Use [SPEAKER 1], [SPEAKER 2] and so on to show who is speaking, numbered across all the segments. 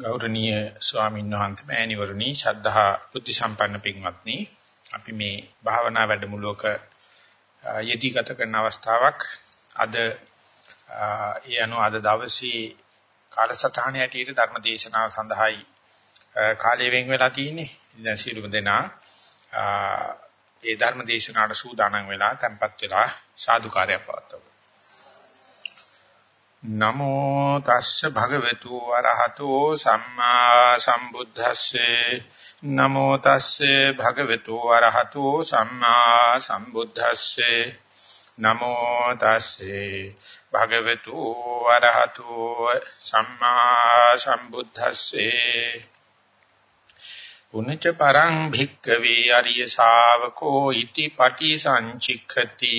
[SPEAKER 1] ගෞරවනීය ස්වාමීන් වහන්සේ මෑණිවරණි ශද්ධහා බුද්ධ සම්පන්න පින්වත්නි. අපි මේ භාවනා වැඩමුළුවක යෙදී ගත කරන අවස්ථාවක් අද ඒ අනුව අද දවසේ කාලසටහන ඇටියට ධර්ම දේශනාව සඳහායි කාලය වෙන් වෙලා තියෙන්නේ. දැන් සියලුම දෙනා ඒ ධර්ම දේශනාවට සූදානම් වෙලා tempත් වෙලා සාදුකාරයක් පවත්වමු. නමෝ තස්ස භගවතු වරහතෝ සම්මා සම්බුද්දස්සේ. නමෝ තස්සේ භගවතු වරහතෝ සම්මා සම්බුද්දස්සේ. නමෝ තස්සේ භගවතු වරහතෝ සම්මා සම්බුද්දස්සේ. පුනච්ච පරං භික්කවේ අරිය ශාවකෝ ඉති පටි සංචික්ඛති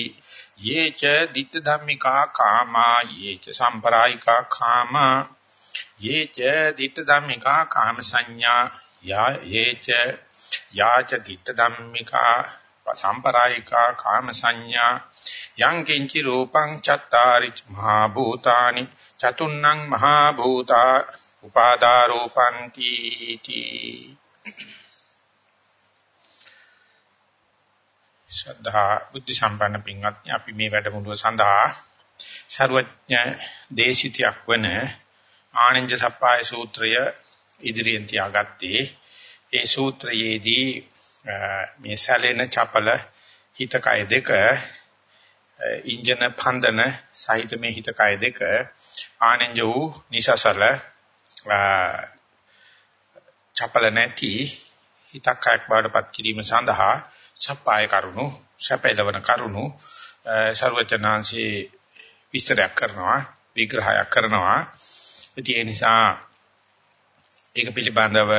[SPEAKER 1] යේච ditta dhammika kama යේච සම්පරායිකා කාමා යේච ditta dhammika කාම සංඥා යා යේච යාච ditta dhammika සම්පරායිකා කාම සංඥා යං කිංචි රූපං චත්තාරි මහා භූතානි චතුන්නං මහා භූතා උපාදා රූපಂತಿ තී. ශ්‍රද්ධා බුද්ධ සම්පන්න පින්වත්නි අපි මේ වැඩමුළුව සඳහා ਸਰවඥ දේශිතයක් වන ආනන්ද සප්පාය සූත්‍රය ඉදිරියෙන් තියාගත්තේ. ඒ සූත්‍රයේදී මේ සැලෙන චපල හිතකය දෙක ඉන්ජන පන්දන සහිත මේ හිතකය දෙක ආනන්ද වූ නිසසල චපල නැති හිතකයක් බවටපත් කිරීම සඳහා සප්පාය කරුණු සැපයලවන කරුණු ਸਰවචනාංශේ විස්තරයක් කරනවා විග්‍රහයක් කරනවා ඒ නිසා ඒක පිළිබඳව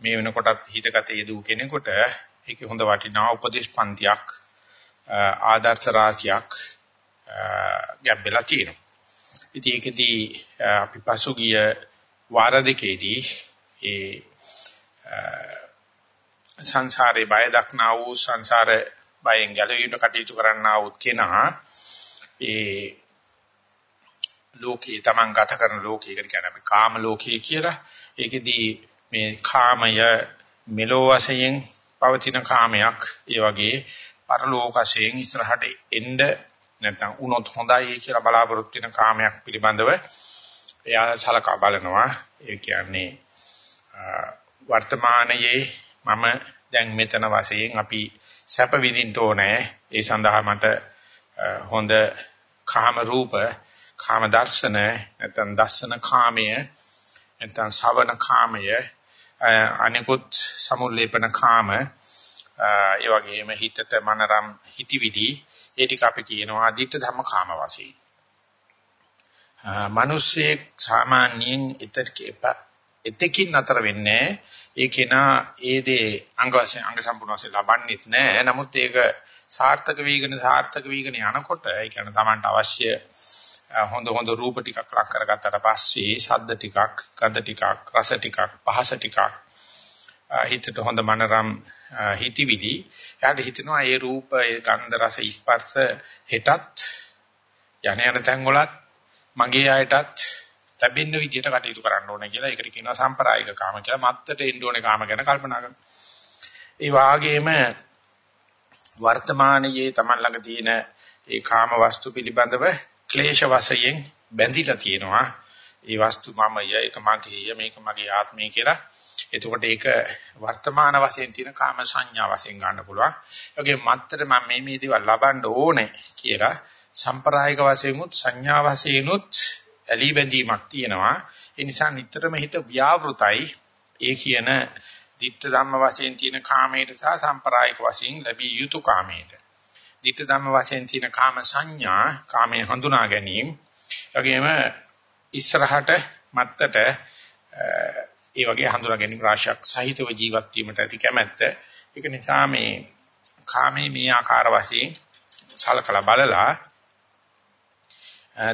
[SPEAKER 1] මේ වෙනකොටත් හිතගත යදූ කෙනෙකුට ඒකේ හොඳ වටිනා උපදේශ පන්තියක් ආදර්ශ රාශියක් ගැඹෙලා තියෙනවා. ඉතින් ඒකදී අපි පසුගිය වාර දෙකේදී ඒ සංසාරේ බය දක්නා වූ සංසාර බයෙන් ගැලවීමට කටයුතු කරන්නා වූ කෙනා ඒ ලෝකේ තමන් ගත කරන ලෝකයකට කියන්නේ අපි කාම ලෝකයේ කියලා. ඒකෙදී මේ කාමය මෙලෝ වශයෙන් පවතින කාමයක් ඒ වගේ පරලෝක වශයෙන් ඉස්සරහට එන්න නැත්නම් උනොත් හොඳයි කියලා බලාපොරොත්තු වෙන කාමයක් පිළිබඳව එයා සලකා බලනවා. ඒ කියන්නේ වර්තමානයේ මම දැන් මෙතන වශයෙන් අපි සැප විඳින්න ඕනේ. ඒ සඳහා මට හොඳ කාම රූප, කාම දර්ශන, නැත්නම් දර්ශන කාමය, නැත්නම් ශවන කාමය, අනිකුත් සමුල්ලේපන කාම, ඒ වගේම හිතට මනරම් හිතවිලි, ඒ ටික අපි කියනවා අදිට ධම්ම කාම වශයෙන්. මිනිස්සෙක් සාමාන්‍යයෙන් එතකින් අතර වෙන්නේ ඒ කෙනා ඒ දේ අංග වශයෙන් අංග සම්පූර්ණ වශයෙන් ලබන්නේත් නැහැ. නමුත් ඒක සාර්ථක වීගෙන සාර්ථක වීගෙන යනකොට ඒ කියන්නේ Tamanට අවශ්‍ය හොඳ හොඳ රූප ටිකක් ලක් කරගත්තට පස්සේ ශබ්ද ටිකක්, ගඳ ටිකක්, රස ටිකක්, පහස ටිකක් හිතට හොඳ මනරම් හිතවිලි යාට හිතෙනවා ඒ රූප, ඒ ගන්ධ රස ස්පර්ශ හෙටත් යන යන තැන් වලත් මගේ ආයටත් ලැබෙන්න විදිහට කටයුතු කරන්න ඕනේ කියලා. ඒකට කියනවා සම්ප්‍රායික කාම කියලා. මත්තට එන්න ඕනේ කාම ගැන කල්පනා කරනවා. ඒ වාගේම වර්තමානයේ Taman ළඟ තියෙන ඒ කාම වස්තු පිළිබඳව ක්ලේශ වශයෙන් බැඳිලා තියෙනවා. ඒ වස්තු මමය, ඒක මගේය, මේක මගේ ආත්මය කියලා. එතකොට ඒක වර්තමාන වශයෙන් තියෙන කාම සංඥා වශයෙන් ගන්න පුළුවන්. ඒ වගේ මත්තර මම මේ මේ දේවල් ලබන්න ඕනේ කියලා සම්ප්‍රායික වශයෙන් උත් සංඥා වශයෙන් උත් ඇලී බැඳීමක් තියෙනවා. ඒ නිසා නිතරම හිත ව්‍යාවෘතයි. ඒ කියන ditta ධම්ම වශයෙන් තියෙන කාමයට සහ සම්ප්‍රායික වශයෙන් ලැබිය යුතු කාමයට. ditta ධම්ම වශයෙන් තියෙන කාම සංඥා, කාමයේ හඳුනා ගැනීම. වගේම ඉස්සරහට මත්තට ඒ වගේ හඳුනා ගැනීම රාශියක් සහිතව ජීවත් වීමට ඇති කැමැත්ත. ඒක නිසා මේ කාමයේ මේ ආකාර වශයෙන් සලකලා බලලා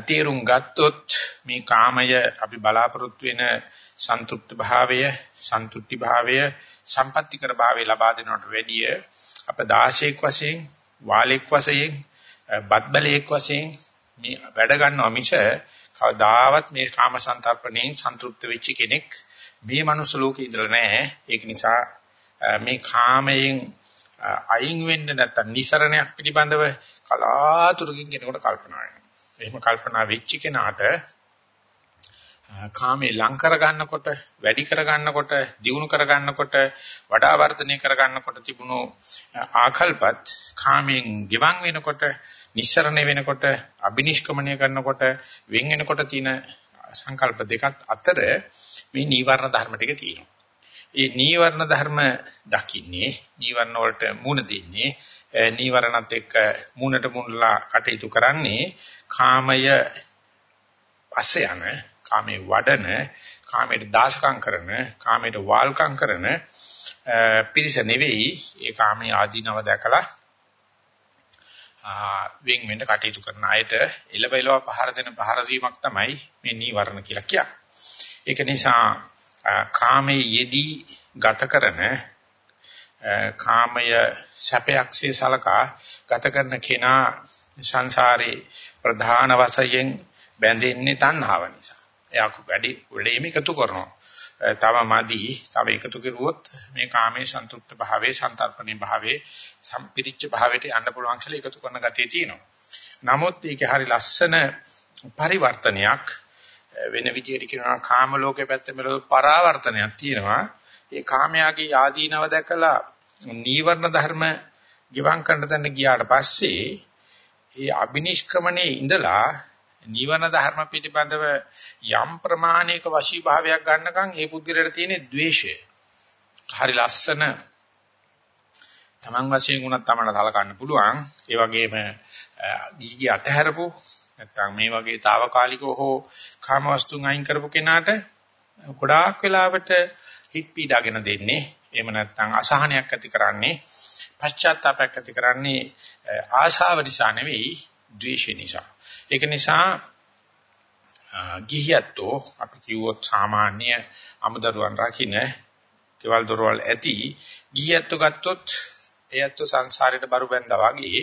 [SPEAKER 1] තේරුම් ගත්තොත් මේ කාමය අපි බලාපොරොත්තු වෙන සන්තුෂ්ත භාවය, සන්තුට්ටි භාවය, සම්පත්‍තිකර භාවය ලබා දෙනවට වැඩිය අප 16ක් වශයෙන්, වාලෙක් වශයෙන්, බත්බලෙක් වශයෙන් මේ වැඩ ගන්නවා මිස කවදාවත් මේ කාම සංතරපණයෙන් සන්තුෂ්ත වෙච්ච කෙනෙක් මේ මනුස්ස ලෝකේ ඉඳලා නැහැ. ඒක නිසා මේ කාමයෙන් අයින් වෙන්න නැත්තම් නිසරණයක් පිළිබඳව කලාතුරකින් කෙනෙකුට කල්පනා වෙනවා. එහෙම කල්පනා වෙච්ච කෙනාට කාමේ ලං කර ගන්නකොට වැඩි කර ගන්නකොට දියුණු කර ගන්නකොට වඩා වර්ධනය කර ගන්නකොට තිබුණු ආකල්පත් කාමෙන් ගිවන් වෙනකොට නිස්සරණ වෙනකොට අබිනිෂ්ක්‍මණය කරනකොට වෙන් වෙනකොට තියෙන සංකල්ප දෙකක් අතර මේ නීවරණ ධර්ම ටික තියෙනවා. ඒ නීවරණ ධර්ම දකින්නේ නීවරණ වලට මුණ දෙන්නේ නීවරණත් එක්ක මුණට මුණලා කටයුතු කරන්නේ කාමය පස්සේ යන කාමේ වඩන කාමයට දාසකම් කරන කාමයට වාල්කම් කරන පිරිස නෙවෙයි ඒ කාමයේ ආදීනව දැකලා වෙන් වෙන්න කටයුතු කරන අයට එළබෙලව පහර දෙන පහර දීමක් තමයි මේ නීවරණ කියලා කියන්නේ. ඒක නිසා කාමයේ යෙදී ගත කරන කාමය සැපයක්සේ සලකා ගත කරන කෙනා සංසාරේ ප්‍රධාන වශයෙන් බැඳෙන්නේ තණ්හාව නිසා. එයා වැඩි වැඩිම එකතු කරනවා. තව මදි තව එකතු කරුවොත් මේ කාමයේ සන්තුෂ්ත භාවයේ සන්තරපණේ භාවයේ සම්පිරිච්ච භාවයට යන්න පුළුවන් කියලා එකතු කරන ගතිය තියෙනවා. නමුත් ඒකේ හරි ලස්සන පරිවර්තනයක් වෙන විදිහට කියනවා කාම ලෝකයේ පැත්තේ මෙලොව පරාවර්තනයක් තියෙනවා. ඒ කාමයාගේ ආදීනව දැකලා නීවරණ ධර්ම ගිවං කරන තැන ගියාට පස්සේ ඒ අබිනිෂ්ක්‍මණයේ ඉඳලා නීවරණ ධර්ම පිටිබඳව යම් ප්‍රමාණයක වශීභාවයක් ගන්නකම් ඒ පුද්ගලයාට තියෙන द्वේෂය හරි ලස්සන තමන් වශයෙන් වුණත් තමන්ට සලකන්න පුළුවන්. ඒ වගේම ගිහිගේ අතහැරපු නැත්නම් මේ වගේ తాවකාලිකව හෝ කාම වස්තුන් අයින් කරපු කෙනාට ගොඩාක් වෙලාවට හිත පීඩාගෙන දෙන්නේ එහෙම නැත්නම් අසහනයක් ඇති කරන්නේ පශ්චාත්තාවයක් ඇති කරන්නේ ආශාව නිසා නෙවෙයි ද්වේෂය නිසා. ඒක නිසා ගිහියත්ෝ අපි කිව්වොත් සාමාන්‍ය අමුදරුවන් රකින්න කෙවල් දොරවල් ඇති ගිහියත්ෝ ගත්තොත් එයත් සංසාරයට බරු බැඳා වගේ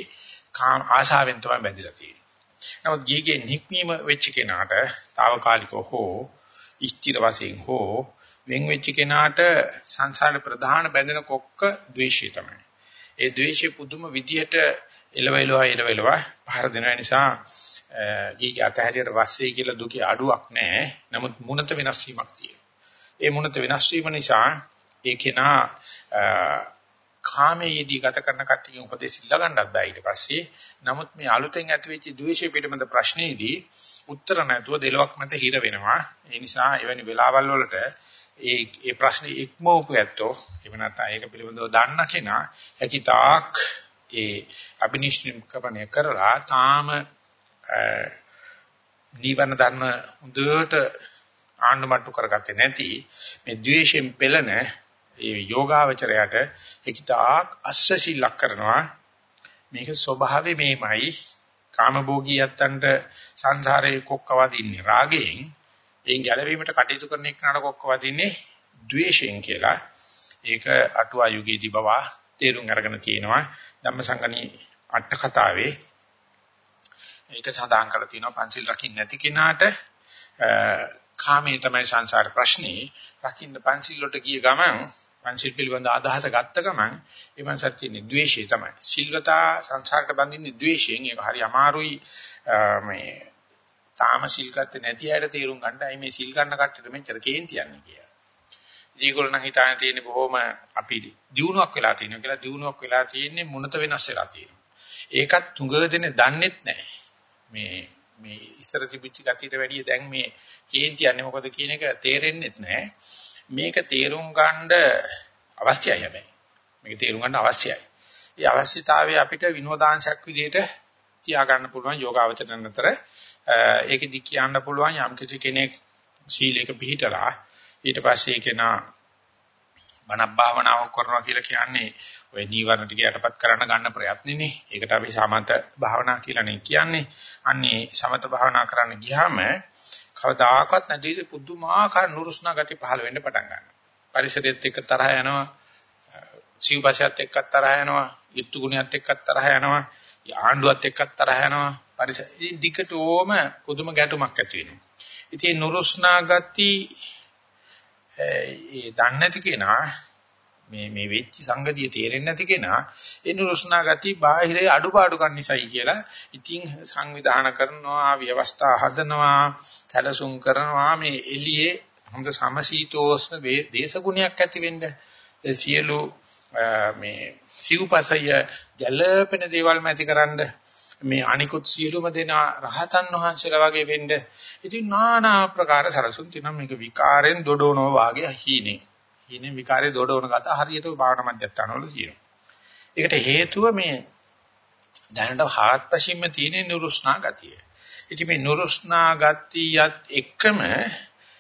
[SPEAKER 1] කාම ආශාවෙන් තමයි බැඳිලා තියෙන්නේ. නමුත් ගිහිගේ නික්මීම වෙච්ච කෙනාට తాවකාලිකව හෝ ඉෂ්ටිර වශයෙන් හෝ වෙන් වෙච්ච කෙනාට සංසාරේ ප්‍රධාන බැඳෙන කොක්ක ද්වේෂය තමයි. ඒ ද්වේෂය පුදුම විදියට එලවෙලවා එලවෙලවා පහර දෙන නිසා ගීගේ අතහැරියට පස්සේ කියලා දුකේ අඩුවක් නැහැ. නමුත් මුණත වෙනස් වීමක් තියෙනවා. ඒ මුණත වෙනස් වීම නිසා ඒ කෙනා කාමයේදී ගත කරන කට්ටියගේ උපදෙස් ඉල්ල ගන්නත් බෑ ඊට පස්සේ. නමුත් මේ අලුතෙන් ඇතිවෙච්ච ද්වේෂය පිටමද ප්‍රශ්නේදී උත්තර නැතුව දෙලොක් මත හිර වෙනවා. ඒ නිසා එවැනි වෙලාවල් වලට ඒ ඒ ප්‍රශ්නේ ඉක්මවපු ඇත්තෝ එහෙම නැත්නම් ඒක පිළිබඳව දන්න කෙනා හැකිතාක් ඒ අබිනිෂ්ක්‍රමණය කරලා තාම දීවන ධර්ම හොඳට ආණ්ඩුමට්ටු කරගත්තේ නැති මේ ද්වේෂයෙන් පෙළෙන ඒ යෝගාවචරයට හිතාක් අස්සසිලක් කරනවා. මේක ස්වභාවය මේමයි කාමභෝගී යත්තන්ට සංසාරේ කොක්කවදින්නේ රාගයෙන්. එයින් ගැලවීමට කටයුතු කරන එක්කනට කොක්කවදින්නේ ද්වේෂයෙන් කියලා. ඒක අටුවා යුගයේදී බව තේරුම් අරගෙන තියෙනවා. ධම්මසංගණී අට කතාවේ ඒක සඳහන් කරලා තියෙනවා. පංචිල් රකින්න නැති කෙනාට කාමයේ තමයි සංසාර ප්‍රශ්නේ. රකින්න පංචිල් වලට ගිය ගමන් පංචිල් පිළිබඳ අදහස ගත්ත ගමන් ඒ මනසට තියෙන ද්වේෂය තමයි. සිල්වතා සංසාරට බඳින්නේ ද්වේෂයෙන්. ඒක හරි අමාරුයි. මේ තාම සිල් ගත්තේ නැති අයට තේරුම් ගන්න අයි මේ සිල් ගන්න කට්ටියට මෙච්චර කේන්ති යන්නේ කියලා. ඒගොල්ලෝ නම් හිතාන තියෙන්නේ බොහොම අපි දිනුවක් වෙලා තියෙනවා කියලා දිනුවක් වෙලා තියෙන්නේ මුණත වෙනස් වෙලා තියෙනවා. ඒකත් තුඟ දෙන්නේ දන්නෙත් නැහැ. මේ මේ ඉස්සර තිබිච්ච ගතියට වැඩිය දැන් මේ කේන්ති යන්නේ මොකද කියන එක තේරෙන්නේ නැහැ. මේක තේරුම් ගන්න අවශ්‍යයි හැබැයි. මේක තේරුම් ගන්න අවශ්‍යයි. ඒ අවශ්‍යතාවය අපිට විනෝදාංශයක් විදිහට තියාගන්න පුළුවන් යෝගාවචරණ අතර ඒකෙදි කියන්න පුළුවන් යම් කිසි කෙනෙක් සීලයක පිළිහිටලා ඊට පස්සේ කෙනා බණ භාවනාවක් කරනවා කියලා කියන්නේ ඔය නීවරණ ටික යටපත් කරන්න ගන්න ප්‍රයත්නනේ. ඒකට අපි සමත භාවනා කියලා නේ කියන්නේ. අන්නේ සමත භාවනා කරන්න ගියාම කවදාකවත් නැති පුදුමාකාර නුරුස්නා ගති පහළ වෙන්න පටන් ගන්නවා. පරිසරයත් එක්ක තරහ යනවා. සිව්පසයත් එක්ක තරහ යනවා. ඊත්තු ගුණයත් එක්ක තරහ යනවා. ආණ්ඩුවත් එක්ක තරහ යනවා. පරිසර දිගටම පුදුම ගැටුමක් ඇති වෙනවා. ඉතින් නුරුස්නා ගති ඒ දන්නේ නැති කෙනා මේ මේ වෙච්ච සංගතිය තේරෙන්නේ නැති කෙනා ඒ නුරුස්නා ගති බාහිරේ අඩුපාඩුකම් නිසායි කියලා ඉතින් සංවිධාන කරනවා ව්‍යවස්ථා හදනවා සැලසුම් කරනවා මේ එළියේ හොඳ සමශීතෝෂ්ණ දේශගුණයක් ඇති වෙන්න සියලු මේ සිව්පසය ගැළපෙන දේවල් මැතිකරන්න මේ අනිකුත් සියලුම දෙනා රහතන් වහන්සේලා වගේ වෙන්න. ඉතින් নানা ආකාර සරසුන් තිනම් මේක විකාරෙන් දොඩවනවා වාගේ හීනේ. හීනේ විකාරේ දොඩවන ගත හරියට භාවනා මධ්‍යස්ථානවල තියෙනවා. ඒකට හේතුව මේ දැනට හාත්පසින්ම තියෙන නුරුස්නා ගතිය. ඉතින් මේ නුරුස්නා ගතියත් එක්කම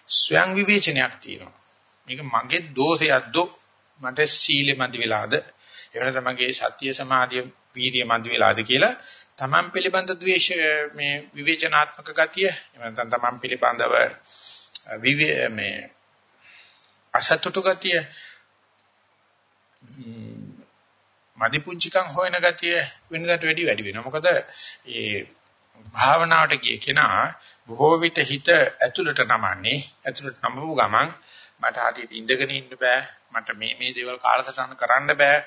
[SPEAKER 1] ස්වයං විවේචනයක් තියෙනවා. මේක මගේ දෝෂයක්ද? මට සීලෙ මදි වෙලාද? එහෙම නැත්නම් මගේ සත්‍ය සමාධිය වීර්ය මදි වෙලාද කියලා තමන් පිළිබඳ ද්වේෂ මේ විවේචනාත්මක ගතිය එහෙම නැත්නම් තමන් පිළිබඳව විවේ මේ අසතුටු ගතිය මදි පුංචිකම් හොයන ගතිය වෙනදාට වැඩි වැඩි වෙනවා. මොකද ඒ භාවනාවට ගිය කෙනා බොහෝ විට හිත ඇතුළට නමන්නේ ඇතුළට නමපු ගමන් මට හරියට ඉඳගෙන ඉන්න බෑ මට මේ මේ දේවල් කාලසටහන කරන්න බෑ.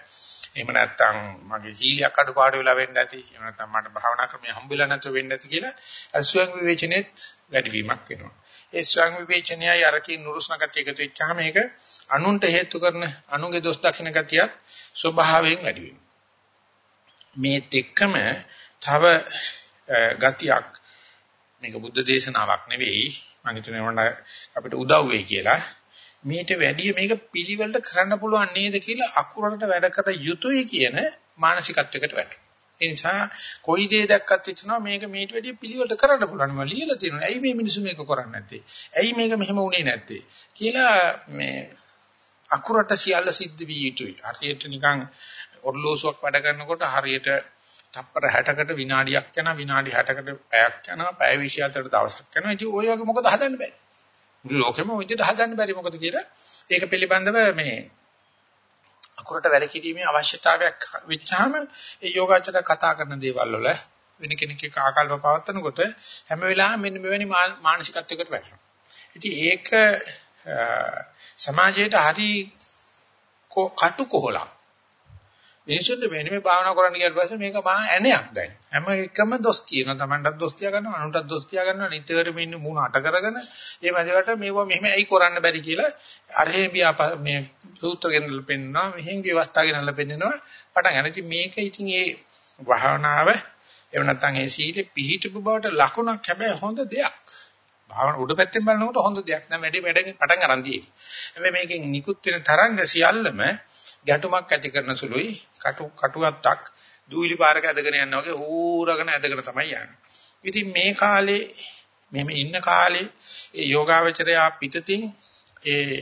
[SPEAKER 1] එහෙම නැත්නම් මගේ සීලියක් අඩුපාඩු වෙලා වෙන්න ඇති. එහෙම නැත්නම් මට භාවනා ක්‍රමය හම්බෙලා නැතුව වෙන්න ඇති කියලා අර ස්වයං විවේචනෙත් වැඩිවීමක් වෙනවා. ඒ ස්වයං විවේචනයයි අරකින් නුරුස්න ගතිය එකතු වෙච්චාම මේක අනුන්ට හේතු කරන අනුන්ගේ දොස් දක්ෂණ ගතියක් ස්වභාවයෙන් වැඩි වෙනවා. මේ දෙකම තව ගතියක් මේක බුද්ධ දේශනාවක් නෙවෙයි මම හිතනවා අපිට උදව් වෙයි කියලා මේට වැඩිය මේක පිළිවෙලට කරන්න පුළුවන් නේද කියලා අකුරකට වැඩ කර යුතුයි කියන මානසිකත්වයකට වැටෙනවා. ඒ නිසා කොයි දේ දැක්කත් හිතනවා මේක මේට වැඩිය පිළිවෙලට කරන්න පුළුවන්. මම ලියලා තියෙනවා. ඇයි මේ මිනිස්සු මේක කරන්නේ නැත්තේ? ඇයි මේක මෙහෙම වුනේ නැත්තේ? කියලා මේ අකුරට සියල්ල සිද්ධ විය යුතුයි. හරියට නිකන් ඔර්ලෝසුවක් වැඩ කරනකොට හරියට තප්පර 60කට විනාඩියක් යනවා විනාඩි 60කට පැයක් යනවා පැය 24කට දවසක් යනවා ඉතින් ওই වගේ මොකද හදන්න බෑ මුළු ලෝකෙම ওই විදිහට හදන්න බැරි මොකද කියලා ඒක පිළිබඳව මේ අකුරට වැඩ කිරීමේ අවශ්‍යතාවයක් වෙච්චාම ඒ යෝගාචර කතා කරන දේවල් වල වෙන කෙනෙක් එක්ක ආකල්ප පවත්නකොට හැම වෙලාවෙම මෙන්න මෙවැනි මානසිකත්වයකට වැටෙනවා. ඉතින් ඒක සමාජයට හරි කටු කොහලක්. මිනිසුන්ට වෙන මේ භාවනා කරන්න ගියාට පස්සේ මේක මහා ඇණයක් දැන්. හැම එකම දොස් කියනවා. Tamanටත් දොස් කියා ගන්නවා, අනුන්ටත් දොස් කියා ගන්නවා. නිතරම ඉන්න මූණ අට කරගෙන මේ මැදවට මේවා මෙහෙම ඇයි කරන්න බැරි කියලා අරහෙන් බියා මේ සූත්‍ර ගෙනල්ලා පෙන්නනවා, මෙහෙන් විවස්ථා ගෙනල්ලා පෙන්නනවා. පටන් ගන්න. ඉතින් මේක ඉතින් ඒ භාවනාව එහෙම නැත්නම් ඒ සීලෙ පිහිටපු බවට ලකුණක් හැබැයි හොඳ දෙයක්. භාවන උඩ පැත්තෙන් බලනකොට හොඳ දෙයක් නෑ වැඩි වැඩ පටන් ගන්න තියෙන්නේ. හැබැයි මේකෙන් නිකුත් වෙන තරංග සියල්ලම ගැටුමක් ඇති කරන සුළුයි කටු කටුවත්තක් දූවිලි පාරක ඇදගෙන යනවා වගේ ඌරගෙන ඇදගෙන තමයි යන්නේ. ඉතින් මේ කාලේ මෙහෙම ඉන්න කාලේ ඒ යෝගාවචරය පිටතින් ඒ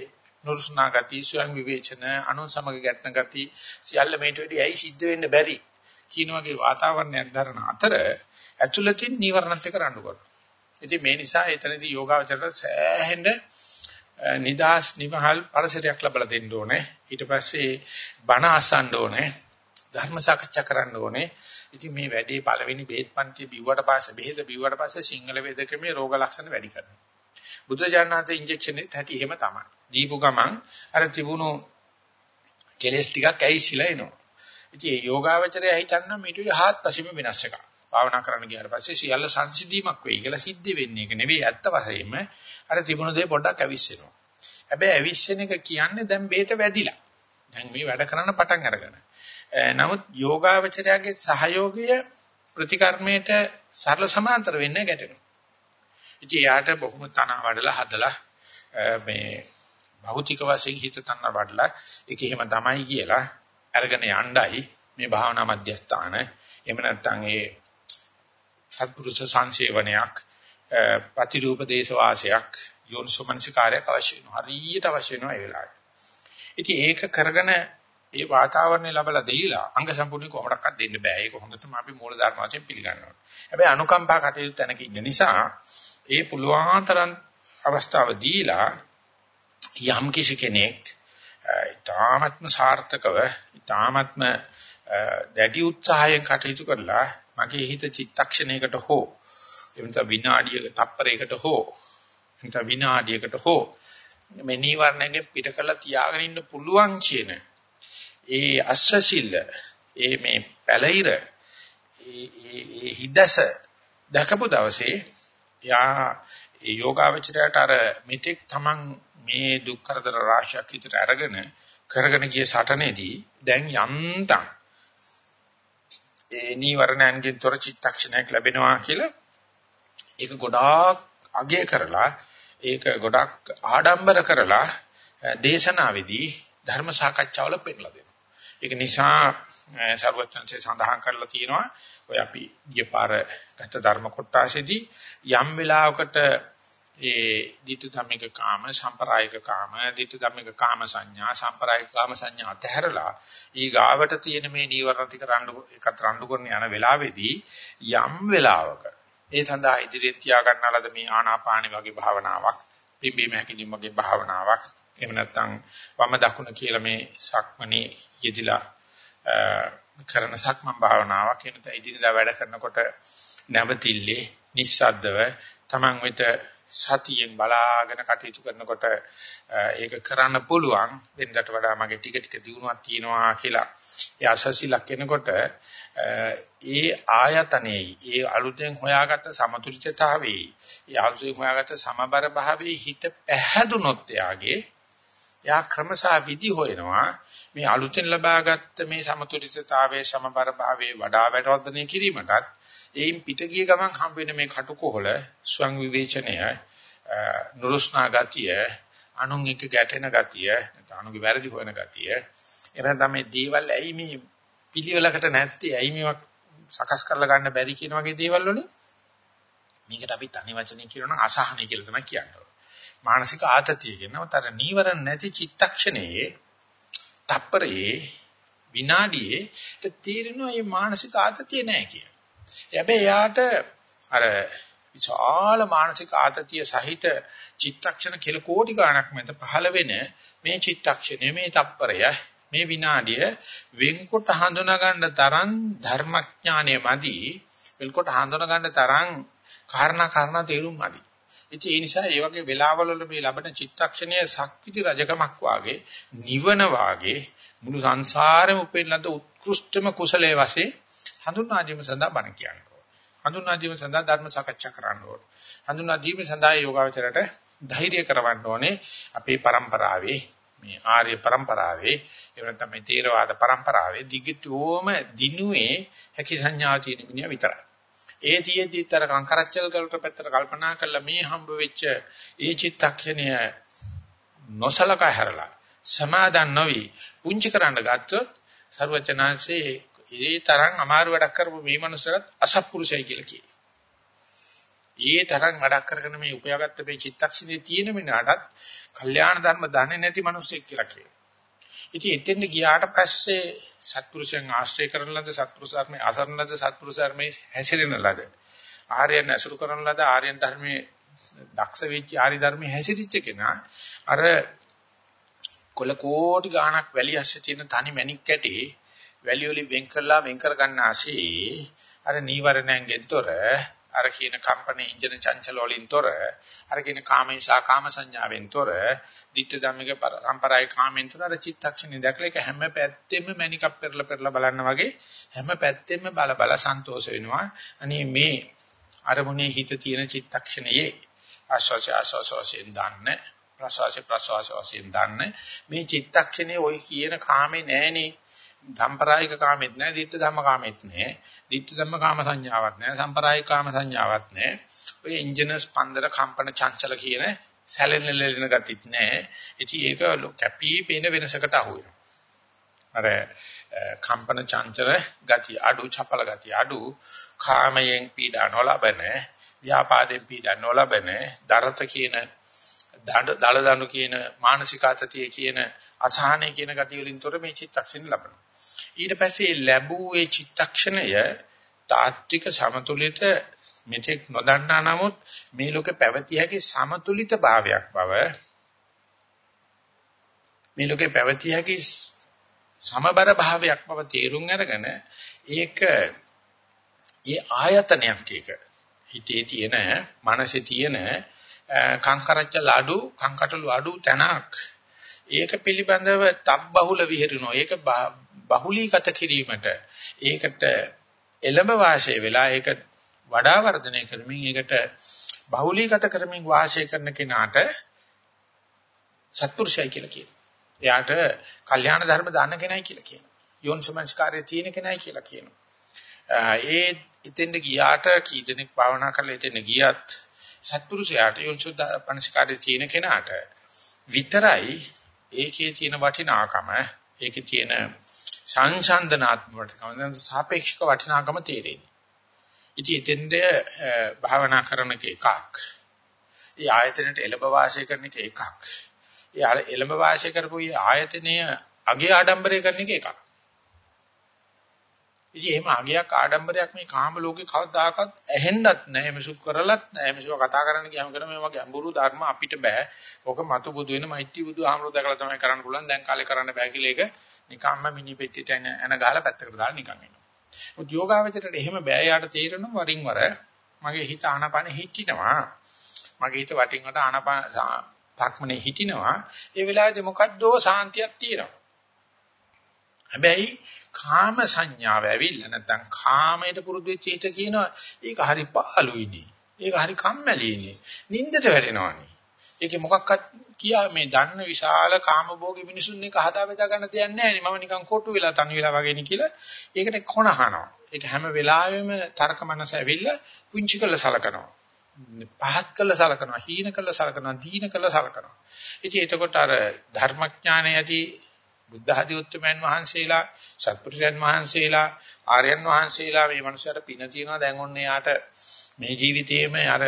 [SPEAKER 1] නුරුස්නා ගති ස්වයං විවේචන අනුන් සමග ගැටන ගති සියල්ල මේට වැඩි ඇයි සිද්ධ වෙන්න බැරි කියන වගේ වාතාවරණයක් දරන අතර ඇතුළතින් නීවරණත් එක්ක රණ්ඩු කරනවා. ඉතින් මේ නිසා එතනදී යෝගාවචරයට සෑහෙන්න නිදාස් නිමහල් පරිසරයක් ලැබලා දෙන්න ඕනේ. ඊට පස්සේ බණ අසන්න ඕනේ. ධර්ම සාකච්ඡා කරන්න ඕනේ. ඉතින් මේ වැඩේ පළවෙනි බෙහෙත් පන්ති බිව්වට පස්සේ බෙහෙත බිව්වට පස්සේ සිංහල වේදකමේ රෝග ලක්ෂණ වැඩි කරනවා. බුදුජානනාථ ඉන්ජෙක්ෂන් එකත් හැටි එහෙම තමයි. දීපු ගමන් අර තිබුණු කෙලස් ටිකක් ඇයිසිලා එනවා. ඉතින් මේ යෝගාවචරය හිතන්න මේට හාත්පසින්ම වෙනස් එකක්. භාවනා කරන්න ගියාට පස්සේ සියල්ල සංසිද්ධීමක් වෙයි කියලා සිද්ධ වෙන්නේ. ඒක නෙවෙයි ඇත්ත වශයෙන්ම අර තිබුණ දේ පොඩ්ඩක් ඇවිස්සෙනවා. හැබැයි ඇවිස්සෙන එක කියන්නේ දැන් බේත වැදිලා. දැන් මේ වැඩ කරන්න පටන් අරගෙන. නමුත් යෝගාවචරයාගේ සහයෝගය ප්‍රතිකර්මයට සරල සමාන්තර වෙන්නේ ගැටෙනවා. ඉතින් යාට බොහොම තන වඩලා හදලා මේ භෞතික වශයෙන් හිත තන වඩලා ඒක එහෙම තමයි කියලා අරගෙන යණ්ඩයි මේ භාවනා මධ්‍යස්ථාන එහෙම නැත්නම් ඒ සත්පුරුෂ සංසේවනයක් ප්‍රතිරූප දේශ වාසයක් යෝනිසෝමනසිකාරයක් අවශ්‍ය වෙනවා. හරියට අවශ්‍ය වෙනවා ඒ වෙලාවට. ඉතින් ඒක කරගෙන ඒ වාතාවරණය ලැබලා දීලා අංග සම්පූර්ණ කොහොමඩක්වත් දෙන්න බෑ. ඒක හොඳටම අපි මූල ධර්ම වශයෙන් පිළිගන්නවා. හැබැයි අනුකම්පා කටයුතු තැනක ඉන්න නිසා ඒ පුළුවන් තරම් අවස්ථාව දීලා යම් කිසි කෙනෙක් ඊ타ත්ම සාර්ථකව ඊ타ත්ම දැඩි උත්සාහයෙන් කටයුතු කරලා මගේ හිත චිත්තක්ෂණයකට හෝ එමෙත විනාඩියක තප්පරයකට හෝ එමෙත විනාඩියකට හෝ මේ නීවරණයෙන් පිට කරලා තියාගෙන ඉන්න පුළුවන් කියන ඒ අස්සසිල්ල ඒ මේ පැලිර ඒ ඒ හිදස දැකපු දවසේ යා ඒ යෝගාවචරයට අර මෙතෙක් Taman මේ දුක් කරදර රාශියක් විතර අරගෙන කරගෙන ගිය සටනේදී දැන් යන්තම් ඒ නීවරණයන්ගෙන් තොර චිත්තක්ෂණයක් ලැබෙනවා කියලා ඒක ගොඩාක් අගය කරලා ඒක ගොඩක් ආඩම්බර කරලා දේශනාවේදී ධර්ම සාකච්ඡාවල පෙන්නලා දෙනවා. ඒක නිසා සර්වඥන්සේ සඳහන් කරලා තියෙනවා ඔය අපි ගිය පාර ගත ධර්ම කොටාසේදී යම් වෙලාවකට ඒ ditth ධම්මික කාම සම්ප්‍රායික කාම ditth ධම්මික කාම සංඥා සම්ප්‍රායික කාම සංඥා අතහැරලා ඊ ගාවට තියෙන මේ නීවරණ ටික රණ්ඩු එකත් රණ්ඩු කරන යන වෙලාවේදී යම් වෙලාවක ඒ සඳහා ඉදිරියට තියා ගන්නාලද මේ ආනාපානි වගේ භාවනාවක් පිම්බීම හැකිලිම වගේ භාවනාවක් එහෙම නැත්නම් වම දකුණ කියලා මේ සක්මණේ යෙදිලා කරන සක්මන් භාවනාවක් එනත ඉදිරියදා වැඩ කරනකොට නැවතිල්ලේ නිස්සද්දව Taman වෙත සතියෙන් බලාගෙන කටයුතු කරනකොට ඒක කරන්න පුළුවන්. වෙනදට වඩා මගේ ටික ටික දියුණුවක් තියෙනවා කියලා. ඒ අසසිලක් එනකොට ඒ ආයතනයේ ඒ අලුතෙන් හොයාගත්ත සමතුලිතතාවයේ ඒ අලුතෙන් හොයාගත්ත සමබර භාවයේ හිත පැහැදුනොත් එයාගේ එයා ක්‍රමසා විදි හොයනවා. මේ අලුතෙන් ලබාගත්ත මේ සමතුලිතතාවයේ සමබර භාවයේ වඩා වැඩවර්ධනය කිරීමටත් එයින් පිට ගිය ගමන් හම්බ වෙන මේ කටුකොහල ස්වං විවේචනය නුරුස්නා ගතිය අනුන් එක ගැටෙන ගතිය නැත්නම් අනුගේ වැරදි හොයන ගතිය එහෙනම් තමයි දේවල් ඇයි මේ පිළිවෙලකට නැත්තේ ඇයි මේවා සකස් කරලා ගන්න බැරි කියන වගේ දේවල් වලින් මේකට අපි තනි වචනෙන් කියනවා අසහනය කියලා තමයි කියන්නේ. මානසික ආතතිය කියනවා. තර නීවරණ නැති චිත්තක්ෂණයේ තප්පරයේ විනාඩියේ තීරණෝ මේ මානසික ආතතිය නැහැ කිය. හැබැයි යාට අර විශාල මානසික ආතතිය සහිත චිත්තක්ෂණ කෙල කෝටි ගණක් මත පහළ වෙන මේ චිත්තක්ෂණය මේ තප්පරය මේ විනාඩිය වෙන්කොට හඳුනා ගන්න තරම් ධර්මඥානය මදි වෙන්කොට හඳුනා ගන්න තරම් කාරණා කාරණා තේරුම් මදි. ඉතින් ඒ නිසා මේ වගේ වෙලාවල මේ ලබන චිත්තක්ෂණය ශක්තිති රජකමක් වාගේ නිවන වාගේ මුළු සංසාරෙම උපෙන්න ලද උත්කෘෂ්ඨම කුසලයේ වශයෙන් හඳුන්වා දීම සඳහා බණ කියන්න ඕන. හඳුන්වා දීම සඳහා ධර්ම සාකච්ඡා කරන්න ඕන. හඳුන්වා දීම සඳහා යෝගාවචරයට ධෛර්ය කරවන්න ඕනේ අපේ પરම්පරාවේ මේ ආර්ය પરම්පරාවේ එහෙම නැත්නම් මේ තේරවාද પરම්පරාවේ දිගටම දිනුවේ හැකි සංඥා තියෙන මිනිහා විතරයි. ඒ තියෙද්දි තරකම් කරච්චල් වලට පැත්තට කල්පනා කළා මේ හම්බ වෙච්ච ඒ චිත්තක්ෂණය නොසලකා හැරලා සමාදන් නොවි පුංචි කරන්න ගත්තොත් ਸਰවචනාංශේ ඒ තරම් අමාරු වැඩක් කරපු මේ මනුස්සයත් අසත්පුරුෂයි කියලා කියයි. ඒ තරම් වැඩක් කරගෙන මේ උපයාගත්ත මේ චිත්තක්ෂණේ තියෙන මිනාටත් කල්යාණ ධර්ම දන්නේ නැති මිනිස්සෙක් කියලා කියයි. ඉතින් එතෙන් ගියාට පස්සේ සත්පුරුෂයන් ආශ්‍රය කරන ලද සත්පුරුෂාර්මේ අසරණ ලද සත්පුරුෂාර්මේ හැසිරෙන ලද ආර්යයන් ඇසුරු කරන ලද ආර්යයන් ධර්මයේ දක්ෂ වෙච්ච ආර්ය ධර්මයේ හැසිරිච්ච කෙනා අර කොල කෝටි ගාණක් වැලි ඇස්සේ තියෙන තනි මණික් කැටේ වැලි වලින් වෙන් කරලා වෙන් කර ගන්න ආශේ අර නීවරණයෙන් තොර අර කියන කම්පන ඉන්ජන චංචල වලින් තොර අර කියන කාමේශා කාම සංඥාවෙන් තොර ditth ධම්මික පරම්පරාවේ කාමෙන් තොර අර චිත්තක්ෂණේ දැකලා ඒක හැම පැත්තෙම මණිකක් පෙරලා පෙරලා බලන්න වගේ හැම පැත්තෙම බල බල සන්තෝෂ වෙනවා. අනේ මේ අරමුණේ හිත තියෙන චිත්තක්ෂණයේ ආස්වාස ආස්වාස වශයෙන් දන්න ප්‍රසවාස ප්‍රසවාස වශයෙන් දන්න මේ චිත්තක්ෂණේ ওই කියන කාමේ නෑනේ. සම්ප්‍රායික කාමෙත් නැහැ, ditth ධම්ම කාමෙත් නැහැ. ditth ධම්ම කාම සංඥාවක් නැහැ, සම්ප්‍රායික කාම සංඥාවක් නැහැ. ඔය ඉන්ජින ස්පන්දන කම්පන චංචල කියන සැලෙන ලෙලෙන ගතිත් නැහැ. ඉතින් ඒක කැපී පෙනෙන වෙනසකට අහු වෙනවා. අර කම්පන චංචල ගති අඩු, චපල ගති අඩු, කාමයෙන් පීඩා නොලබන, ව්‍යාපාදයෙන් පීඩා නොලබන, දරත කියන දල දනු කියන මානසිකාතතිය කියන අසහනය කියන ගතිය වලින් තොර මේ චිත්තක්ෂණ ලබනවා. ඊට පස්සේ ලැබූ ඒ චිත්තක්ෂණය තාත්වික සමතුලිත මෙතෙක් නොදන්නා නමුත් මේ ලෝකේ පැවතිය හැකි සමතුලිත භාවයක් බව මේ ලෝකේ පැවතිය හැකි සමබර භාවයක් බව තේරුම් අරගෙන ඒක ඒ ආයතනයක් එක. හිතේ තියෙන, මනසේ තියෙන කංකරච්චල අඩු, කංකටළු අඩු තැනක්. ඒක පිළිබඳව තබ්බහුල විහෙරනෝ. ඒක බහුලීගත කිරීමට ඒකට එළඹ වාසය වෙලා ඒක වඩා වර්ධනය කරමින් ඒකට බහුලීගත කරමින් වාසය කරන කෙනාට සත්පුරුෂයයි කියලා කියනවා. එයාට කල්යාණ ධර්ම දාන්න කෙනයි කියලා කියනවා. යෝනිසමංස්කාරය තියෙන කෙනයි කියලා කියනවා. ඒ ඉතින්ද ගියාට කී දෙනෙක් භාවනා කරලා ඉතින් ගියත් සත්පුරුෂයාට යෝනිසමංස්කාරය තියෙන කෙනාට විතරයි ඒකේ තියෙන වටිනාකම ඒකේ තියෙන සංසන්දනාත්මක වටිනාකම සාපේක්ෂක වටිනාකම තේරෙන්නේ. ඉතින් එතෙන්ද භාවනා කරන එකක්. ඒ ආයතනයට එළඹ වාසය කරන එක එකක්. ඒ අර එළඹ වාසය කරපු ආයතනය අගේ ආඩම්බරය කරන එක එකක්. ඉතින් එහෙම අගයක් ආඩම්බරයක් මේ කාම ලෝකේ කවදාකවත් ඇහෙන්නත් නැහැ මිසු කරලත් නැහැ මිසු කතා කරන්න ගියාම කරන මේ වගේ අඹුරු ධර්ම අපිට බෑ. ඕක මතු බුදු වෙන මෛත්‍රී බුදු ආමරෝ දැකලා තමයි කරන්න පුළුවන්. දැන් කාලේ කරන්න බෑ කියලා ඒක නිකම්ම මිනි පෙට්ටියට එන එන ගහලා පැත්තකට දාලා නිකන් එනවා. මොකද යෝගාවචරයට එහෙම බෑ යාට තේරෙනවා වරින් වර මගේ හිත ආනපන හිටිනවා. මගේ හිත වටින් වට ආනපන පක්මනේ හිටිනවා. ඒ වෙලාවේදී මොකද්දෝ සාන්තියක් තියෙනවා. හැබැයි කාම සංඥාව ඇවිල්ලා නැත්නම් කාමයට පුරුදු වෙච්ච හිත කියනවා ඒක හරි පාළුයිනේ. ඒක හරි කම්මැලිනේ. නින්දට වැටෙනවානේ. ඒකේ මොකක්වත් කියා මේ දන්න විශාල කාමභෝගී මිනිසුන් එක හදා බෙදා ගන්න දෙයක් නැහැ නේ. මම නිකන් කොටු වෙලා තනි වෙලා වගේ නේ කියලා. ඒකට කොනහනවා. ඒක හැම වෙලාවෙම තර්ක මනස ඇවිල්ලා පුංචි කළ සලකනවා. පහත් කළ සලකනවා, හීන කළ සලකනවා, දීන කළ සලකනවා. ඉතින් එතකොට අර ධර්මඥානය ඇති බුද්ධ ආදී උත්තරමයන් වහන්සේලා, සත්පුරුෂයන් වහන්සේලා, ආර්යයන් වහන්සේලා මේ මනුස්සයාට පින තියනවා දැන් ඔන්න යාට මේ ජීවිතයේම අර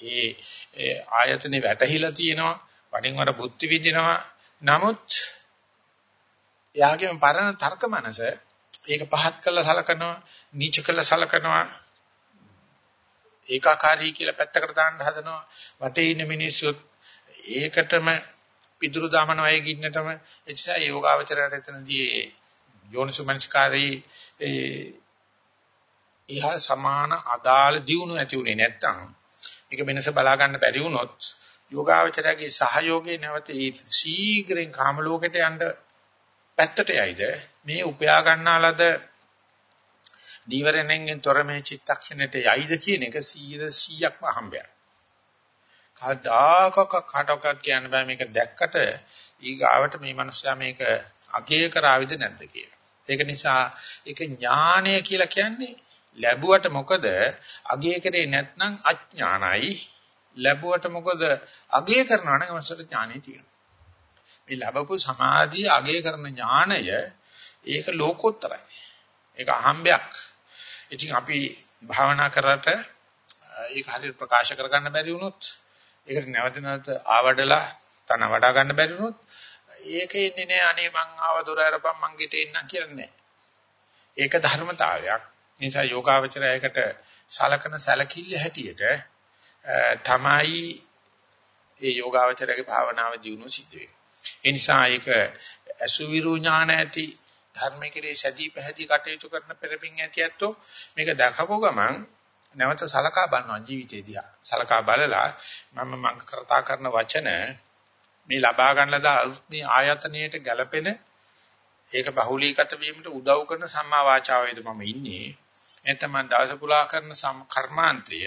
[SPEAKER 1] ඒ ආයතනේ වැටහිලා තියෙනවා, වඩින් වඩ බුද්ධි විදිනවා. නමුත් එයාගේම පරණ තර්ක මනස ඒක පහත් කළා සලකනවා, නීච කළා සලකනවා, ඒකාකාරී කියලා පැත්තකට දාන්න හදනවා. වටේ ඉන්න මිනිස්සුත් ඒකටම පිදුරු දාමන අය ගින්නටම එචසා යෝගාවචරයට එතනදී යෝනිසුමංස්කාරී ඒ ඉහා සමාන අදාළ දියුණු ඇති උනේ නැත්තම් මේක වෙනස බලා ගන්න බැරි වුණොත් යෝගාවචරයේ සහයෝගයේ නැවත ඒ ශීඝ්‍රයෙන් කාම ලෝකයට යන්න පැත්තට යයිද මේ උපයා ගන්නාලද දීවරණෙන් තොර මේ චිත්තක්ෂණයට යයිද කියන එක 100%ක්ම හම්බයක්. කවදාක කටකක් කියන්න බෑ මේක දැක්කට ඊගාවට මේ මනුස්සයා මේක අගය කරාවිද නැද්ද කියලා. ඒක නිසා ඒක ඥානය කියලා කියන්නේ ලැබුවට මොකද අගය කරේ නැත්නම් අඥානයි ලැබුවට මොකද අගය කරනවා නම් මනසට ඥානෙ තියෙනවා. මේ ලැබපු සමාධිය අගය කරන ඥානය ඒක ලෝකෝත්තරයි. ඒක අහම්බයක්. ඉතින් අපි භාවනා කරාට ඒක හරියට ප්‍රකාශ කරගන්න බැරි වුණොත් ඒකට නැවත නැවත ආවඩලා තන වඩා ගන්න බැරි වුණොත් ඒක ඉන්නේ නෑ අනේ මං ආව දොර අරපන් මං ගෙට එන්නම් කියලා නෑ. ඒක ධර්මතාවයක්. නිසා යෝගාවචරයකට සලකන සැලකිල්ල හැටියට තමයි ඒ යෝගාවචරයේ භාවනාව දියුණුව සිද්ධ වෙන්නේ. ඒ නිසා ඒක අසුවිරු ඥාන ඇති ධර්මයේ කෙරේ සැදී පැහැදී කටයුතු කරන පෙරපින් ඇති ඇත්තෝ මේක දැකපුව ගමන් නැවත සලකා බලනවා ජීවිතේ දිහා. සලකා බලලා මම මම කතා කරන වචන මේ ලබා ගන්න ලද මේ ආයතනයේට ගැළපෙන ඒක බහුලීගත වීමට උදව් කරන සම්මා වාචාවේද මම ඉන්නේ. එතම දවස පුලා කරන කර්මාන්තය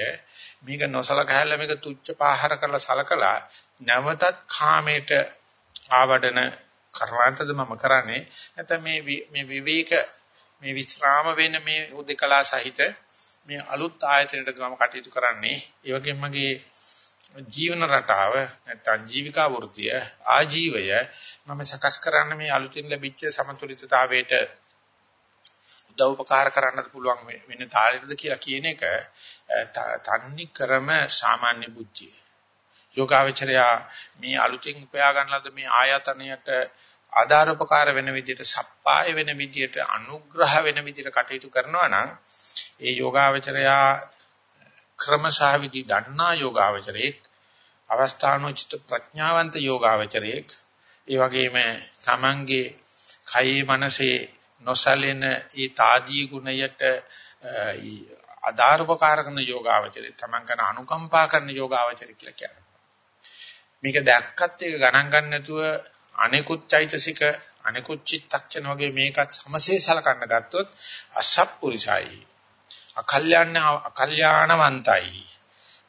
[SPEAKER 1] මේක නොසලකහැල්ල මේක තුච්ච පාහර කරලා සලකලා නැවතත් කාමයට ආවඩන කර්මාන්තද මම කරන්නේ නැත්නම් මේ මේ විවේක මේ විස්රාම වෙන මේ උදකලා සහිත මේ අලුත් ආයතනයකට මම කටයුතු කරන්නේ. ඒ වගේම මගේ ජීවන රටාව නැත්නම් ජීවිකා වෘත්තිය ආජීවය මම සකස් කරන්න මේ අලුතින් ලැබිච්ච සමතුලිතතාවයට උදව් උපකාර කරන්නත් පුළුවන් වෙන තාලෙටද කියලා කියන එක තන්නි ක්‍රම සාමාන්‍ය බුද්ධිය. යෝගාවචරය මේ අලුතින් උපයා ගන්න ලද මේ ආයතනයට ආධාර උපකාර වෙන විදිහට සප්පාය වෙන විදිහට අනුග්‍රහ වෙන විදිහට කටයුතු කරනවා නම් ඒ යෝගාවචරයා ක්‍රමසහ විදි දන්නා යෝගාවචරයේ අවස්ථානෝචිත ප්‍රඥාවන්ත යෝගාවචරයේ ඒ වගේම තමන්ගේ කයේ මනසේ නොසලෙන ඒ తాදී ගුණයට අදාරපකාර කරන යෝගාවචරය තමන් කරන අනුකම්පා කරන යෝගාවචරය කියලා කියනවා. මේක දැක්කත් ඒක ගණන් ගන්න නැතුව අනෙකුත් චෛතසික අනෙකුත් චිත්තක්ෂණ වගේ මේකත් සමසේ සලකන්න ගත්තොත් අසප්පුරිසයි. අකල්‍යාණ අකල්‍යාණවන්තයි.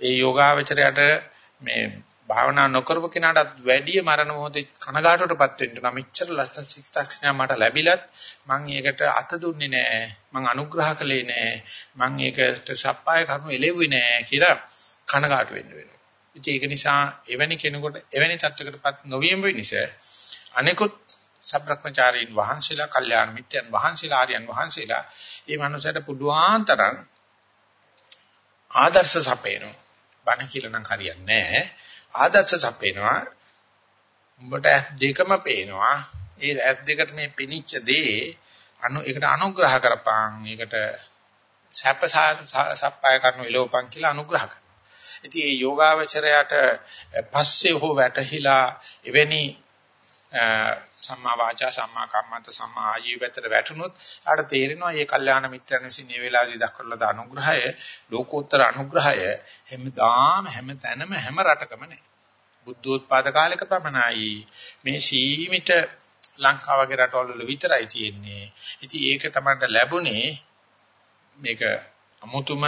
[SPEAKER 1] ඒ යෝගාවචරයට මේ භාවනා නොකරපු කෙනාටත් වැඩි මරණ මොහොතේ කනගාටුවටපත් වෙන්න නම් මෙච්චර ලස්සන චිත්තක්ෂණයක් මට ලැබිලත් මම ඒකට අත දුන්නේ නැහැ මම අනුග්‍රහ කළේ නැහැ මම ඒකට සප්පාය කරුණු එළෙව්වේ නැහැ කියලා කනගාටු වෙන්න වෙනවා ඉතින් ඒක නිසා එවැනි කෙනෙකුට එවැනි තත්වයකටපත් නොවීම වෙනස අනෙකුත් සබ්‍රක්‍මචාරීන් වහන්සේලා, කල්යාණ මිත්‍යන් වහන්සේලා, ආර්යයන් වහන්සේලා මේ මනුස්සයට පුදුආන් තරම් ආදර්ශ සපේනවා. බණ කියලා නම් හරියන්නේ නැහැ. ආදර්ශ සපේනවා. උඹට ඇස් දෙකම පේනවා. ඒ ඇස් දෙකට මේ පිනිච්ච දේ අනු ඒකට අනුග්‍රහ කරපං. ඒකට සැපසාර සප්පාය කරනු එලෝපං කියලා අනුග්‍රහ කරනවා. ඉතින් මේ යෝගාවචරයට පස්සේ හෝ වැටහිලා එවැනි සම්මා වාචා සම්මා කම්මන්ත සම්මා ආජීවයට වැටුනොත් ආට තේරෙනවා මේ කල්යාණ මිත්‍රයන් විසින් මේ වෙලාවේදී දක්වලා දාන අනුග්‍රහය ලෝකෝත්තර අනුග්‍රහය හැමදාම හැම තැනම හැම රටකම නැහැ. බුද්ධෝත්පාද කාලයක පමණයි මේ සීමිත ලංකාව වගේ රටවල් වල විතරයි තියෙන්නේ. ඉතින් ඒක තමයි ලැබුණේ මේක අමුතුම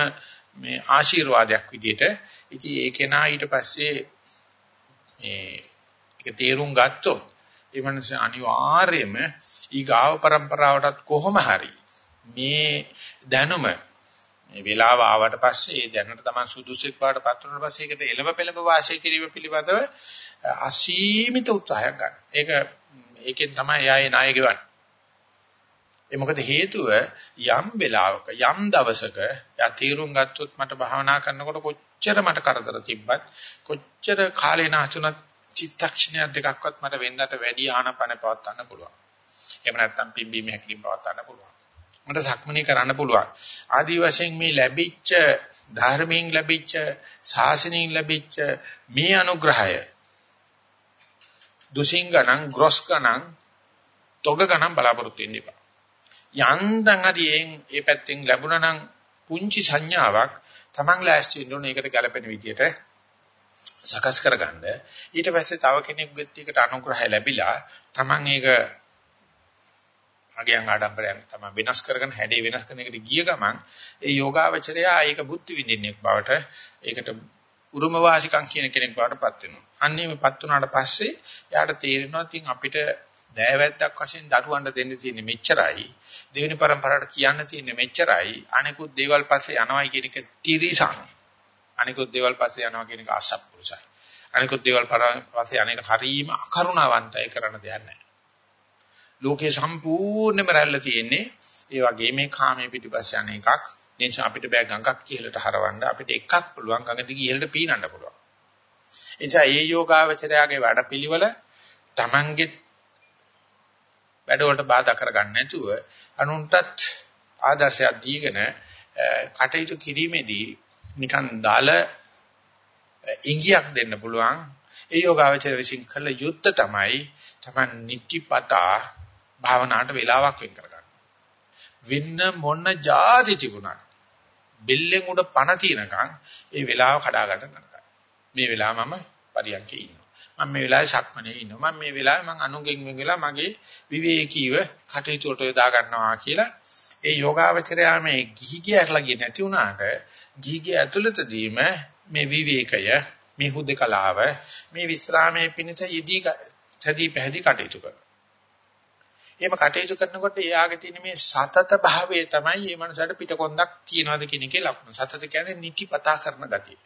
[SPEAKER 1] මේ ආශිර්වාදයක් විදියට. ඉතින් ඒකේ නා ඊට පස්සේ මේ ඒක තේරුම් ගත්තොත් ඒ මනස අනිවාර්යයෙන්ම ඊගාව પરම්පරාවටත් කොහොම හරි මේ දැනුම මේ වෙලාව ආවට පස්සේ ඒ දැනට තමයි සුදුසුක් පාටපත් වුණාට පස්සේ ඒකට එළව පෙළව වාසය කිරීම පිළිබඳව අසීමිත උත්සාහයක් ගන්න. ඒක ඒකෙන් තමයි යායේ ණය ගෙවන්නේ. ඒ මොකද හේතුව යම් වෙලාවක යම් දවසක යා තීරුම් ගත්තොත් මට භාවනා කරනකොට කොච්චර මට කරදර තිබ්බත් කොච්චර කාලේ නාචුණත් චිත්තක්ෂණයක් දෙකක්වත් මට වෙන්නට වැඩි ආනපන පවත්වන්න පුළුවන්. එහෙම නැත්නම් පිම්බීම හැකිලිම පවත්වන්න පුළුවන්. මට සක්මනේ කරන්න පුළුවන්. ආදි වශයෙන් මේ ලැබිච්ච ධර්මයෙන් ලැබිච්ච ශාසනයෙන් ලැබිච්ච මේ අනුග්‍රහය දුසින් ගණන් ග්‍රොස් ගණන් තොග ගණන් බලාපොරොත්තු වෙන්න එපා. යන්තම් හරි ඒ පැත්තෙන් ලැබුණා නම් පුංචි සංඥාවක් Taman ලෑස්ති වෙන්න ඕනේ ඒකට ගැළපෙන විදියට සකස් කරගන්න. ඊට පස්සේ තව කෙනෙකුගෙත් එකට අනුග්‍රහය ලැබිලා Taman ඒක අගයන් ආඩම්බරයන් තමයි වෙනස් කරගෙන හැඩේ වෙනස් කරන එකට ගිය ගමන් ඒ යෝගාවචරය ඒක බුද්ධ විඳින්නෙක් බවට ඒකට උරුම වාසිකම් කියන කෙනෙක් බවටපත් වෙනවා. අන්නේ මේපත් වුණාට පස්සේ යාට තේරෙනවා තින් අපිට දෑවැද්දක් වශයෙන් දරුවන්ට දෙන්න තියෙන්නේ මෙච්චරයි. දෙවෙනි પરම්පරාවට කියන්න තියෙන්නේ මෙච්චරයි. අනිකුත් දේවල් පස්සේ යනවායි කියන එක තිරිසන්. අනිකුත් දේවල් පස්සේ යනවා කියන එක අසත්පුරුසයි. අනිකුත් දේවල් පස්සේ අනේක හරීම අකරුණාවන්තයි කරන්න දෙයක් නැහැ. ලෝකේ සම්පූර්ණයෙන්ම රැල්ල තියෙන්නේ ඒ වගේ මේ කාමයේ පිටිපස්ස යන එකක්. නිසා අපිට බෑ ගඟක් ඉහළට හරවන්න අපිට එකක් පුළුවන් ගඟ දිගේ ඉහළට පීනන්න පුළුවන්. එනිසා ඒ යෝගාවචරයාගේ වැඩපිළිවෙල Tamange වැඩවලට බාධා කරගන්න නැතුව අනුන්ටත් ආදර්ශයක් දීගෙන කටයුතු කිරීමේදී නිකන් දාල ඉංගියක් දෙන්න පුළුවන් ඒ යෝගාවචර විසින් කළ යුද්ධ තමයි තමන් නිත්‍යපතා භාවනාවට වේලාවක් වෙන් කරගන්න. වෙන්න මොන જાති තිබුණත් බෙල්ලෙන් උඩ පණ තිනකන් ඒ වෙලාව කඩා ගන්න නරකයි. මේ වෙලාව මම පරියන්කේ ඉන්නවා. මම මේ වෙලාවේ සක්මනේ ඉන්නවා. මම මේ වෙලාවේ මම අනුගෙන් වෙන් වෙලා මගේ විවේකීව කටයුතු වලට යොදා ගන්නවා කියලා ඒ යෝගාවචරයා මේ ගිහි ගියట్లా ගියේ නැති වුණාට ගිහිගේ ඇතුළතදීම මේ විවේකය මේ හුදකලාව මේ විස්රාමයේ පිණිස යෙදී සැදී පැහැදී කටයුතු කරනවා. එහෙම කටයුතු කරනකොට එයාගේ තියෙන මේ සතත භාවය තමයි මේ මනසට පිටකොන්දක් තියනවාද කියන එකේ ලක්ෂණ. සතත කියන්නේ නිතිපතා කරන ගතිය.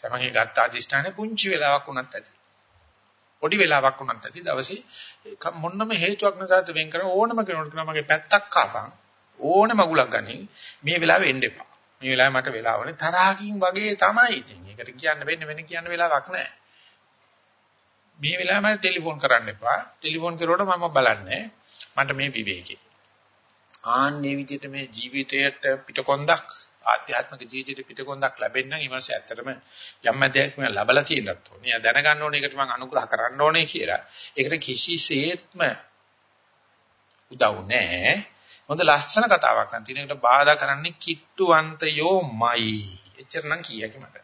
[SPEAKER 1] තමන්ගේ ගත්ත අධිෂ්ඨානේ පුංචි වෙලාවක් වුණත් ඇති. පොඩි වෙලාවක් වුණත් ඇති දවසේ මොන්නම හේතුවක් නැසත් වෙන් කරන ඕනම කෙනෙකුට මගේ පැත්තක් කාපන් ඕනම මගුලක් ගනින් මේ වෙලාවෙ එන්න එපා. මේ වෙලාවේ මට වෙලාවනේ තරහකින් වගේ තමයි ඉතින්. ඒකට කියන්න වෙන්නේ වෙන කියන්න වෙලාවක් නැහැ. මේ වෙලාවේ මට ටෙලිෆෝන් කරන්න එපා. ටෙලිෆෝන් කරුවට මම බලන්නේ මට මේ විවේකේ. ආන්නේ විදිහට මේ ජීවිතයට පිටකොන්දක් ආධ්‍යාත්මික ජීවිතයට පිටකොන්දක් ලැබෙන්න නම් ඊමණස ඇත්තටම යම් දෙයක් මම ලබලා තියෙනත් ඕනේ. දැනගන්න ඕනේ ඒකට මම අනුග්‍රහ කරන්න ඕනේ කියලා. ඒකට කිසිසේත්ම උදව් නැහැ. හොඳ ලස්සන කතාවක් නම් තියෙන එකට බාධා කරන්නේ කිට්ටුවන්තයෝමයි. එච්චර නම් කියකි මට.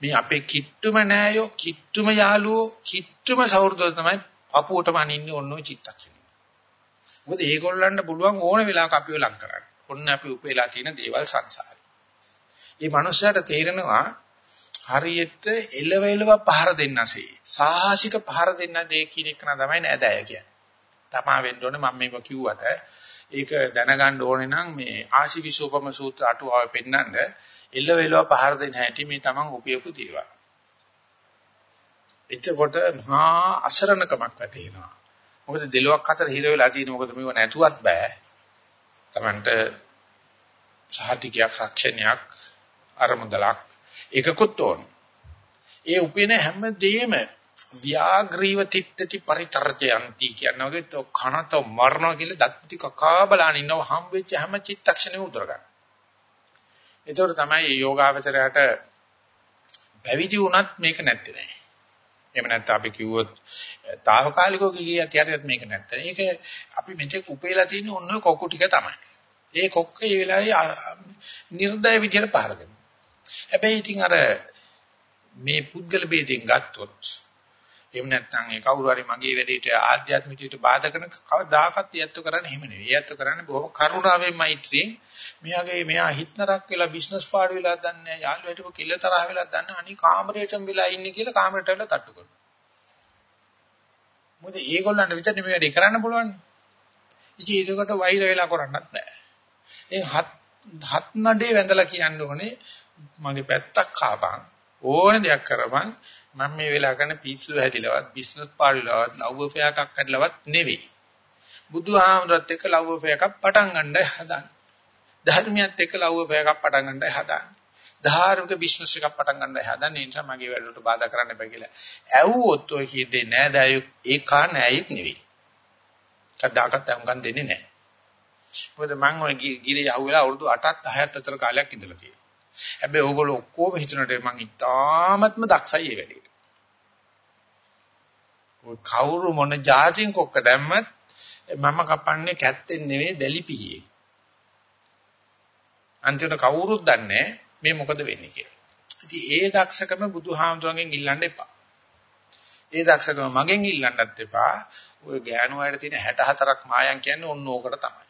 [SPEAKER 1] මේ අපේ කිට්ටුම නෑයෝ, කිට්ටුම යාළුවෝ, කිට්ටුම සහෘදෝ තමයි පපුවටම අනින්නේ ඔන්න ඔය චිත්තක්ෂණය. මොකද ඒගොල්ලන්ට පුළුවන් ඕන වෙලාවක අපිව ලං කරන්න. ඔන්න අපි උපේලා තියෙන දේවල් සංසාරේ. මේ මනුස්සයාට තේරෙනවා හරියට එලව එලව පහර දෙන්නසේ. සාහසික පහර දෙන්න දෙය කියන එක තමයි නෑදෑය කියන්නේ. තමා වෙන්න ඕනේ මම මේක කිව්වට ඒක දැනගන්න ඕනේ නම් මේ ආශිවිසෝපම සූත්‍ර අටුවාව පෙන්නඳ එල්ල වෙලව පහර දෙන්න හැටි මේ තමන් උපයපු දේවල්. එතකොට මහා අසරණකමක් වැටෙනවා. මොකද දෙලොක් අතර හිර වෙලා තියෙන මොකද මේව නැතුවත් බෑ. තමන්ට සහතිකයක් රක්ෂණයක් අරමුදලක් එකකුත් ඕන. ඒ උපින හැම දෙයක්ම ව්‍යාග්‍රීව තිත්තටි පරිතරජයන්ති කියන වගේ તો කනත මරනවා කියලා දත් ටික කකා බලන ඉන්නව හම් වෙච්ච හැම චිත්තක්ෂණෙම උදර ගන්න. ඒතකොට තමයි මේ යෝගාවචරයට පැවිදි වුණත් මේක නැත්තේ නෑ. එහෙම නැත්නම් අපි කිව්වොත් తాවකාලිකව ගියත් හරියට මේක නැත්තේ. ඒක අපි මෙතෙක් උපේලා තියෙන ඔන්න කොකු ටික තමයි. ඒ කොක්ක ඒ වෙලාවේ නිර්දය විදියට පාර දෙනවා. හැබැයි ඉතින් අර මේ පුද්ගල ભેදයෙන් ගත්තොත් එහෙම නැත්නම් ඒ කවුරු හරි මගේ වැඩේට ආධ්‍යාත්මිකයට බාධා කරන කවදාකවත් යැත්තු කරන්නේ එහෙම නෙවෙයි. යැත්තු කරන්නේ බොහොම කරුණාවෙන් මෛත්‍රියෙන් මෙයාගේ මෙයා හිටනරක් වෙලා බිස්නස් පාඩු වෙලා දන්නේ යාළුවෙටම කිල්ල තරහ වෙලා දන්නේ අනික කාමරේටම වෙලා ඉන්නේ කියලා කාමරේට වෙලා තට්ටු කරනවා. මොකද ඒගොල්ලන්ට විතරනේ මේ වැඩේ කරන්න පුළුවන්. ඉතින් ඒකට වෛර වෙලා කරන්නත් බෑ. ඒ හත් හත් නඩේ වැඳලා කියන්න ඕනේ මගේ පැත්තක් කාපන් ඕන දෙයක් කරපන් මම මේ වෙලා කරන පිස්සු හැදිලවත් බිස්නස් පාඩුලවත් ලව් අෆෙයා එකක් හදලවත් නෙවෙයි. බුදුහාමුදුරත් එක්ක ලව් අෆෙයා එකක් පටන් ගන්නයි හදන්නේ. ධර්මියත් එක්ක ලව් අෆෙයා එකක් පටන් ගන්නයි හදන්නේ. ධාර්මික බිස්නස් එකක් පටන් ගන්නයි හදන්නේ. ඒ නිසා මගේ වැඩවලට බාධා කරන්න එපා කියලා. ඇව්වොත් ඔය කීදී නෑ දයු ඒකා නෑයෙක් නෙවෙයි. කද්දාකත් අහුම්කම් දෙන්නේ නෑ. මොකද මම ඔය ගිරේ යහුවෙලා අවුරුදු 8ත් 10ත් අතර කාලයක් ඉඳලා තියෙනවා. හැබැයි ඕගොල්ලෝ ඔක්කොම හිතනට මම ඉතාමත්ම දක්ෂයි ඒ වැඩේට. ඔය කවුරු මොන જાතින් කොක්ක දැම්මත් මම කපන්නේ කැත්තෙන් නෙවෙයි දැලිපියේ. අන්තිමට කවුරුත් දන්නේ මේ මොකද වෙන්නේ කියලා. ඉතින් ඒ දක්ෂකම බුදුහාමුදුරන්ගෙන් ඉල්ලන්න එපා. ඒ දක්ෂකම මගෙන් ඉල්ලන්නත් එපා. ඔය ගෑනු වලට තියෙන 64ක් මායම් කියන්නේ ඔන්න ඕකට තමයි.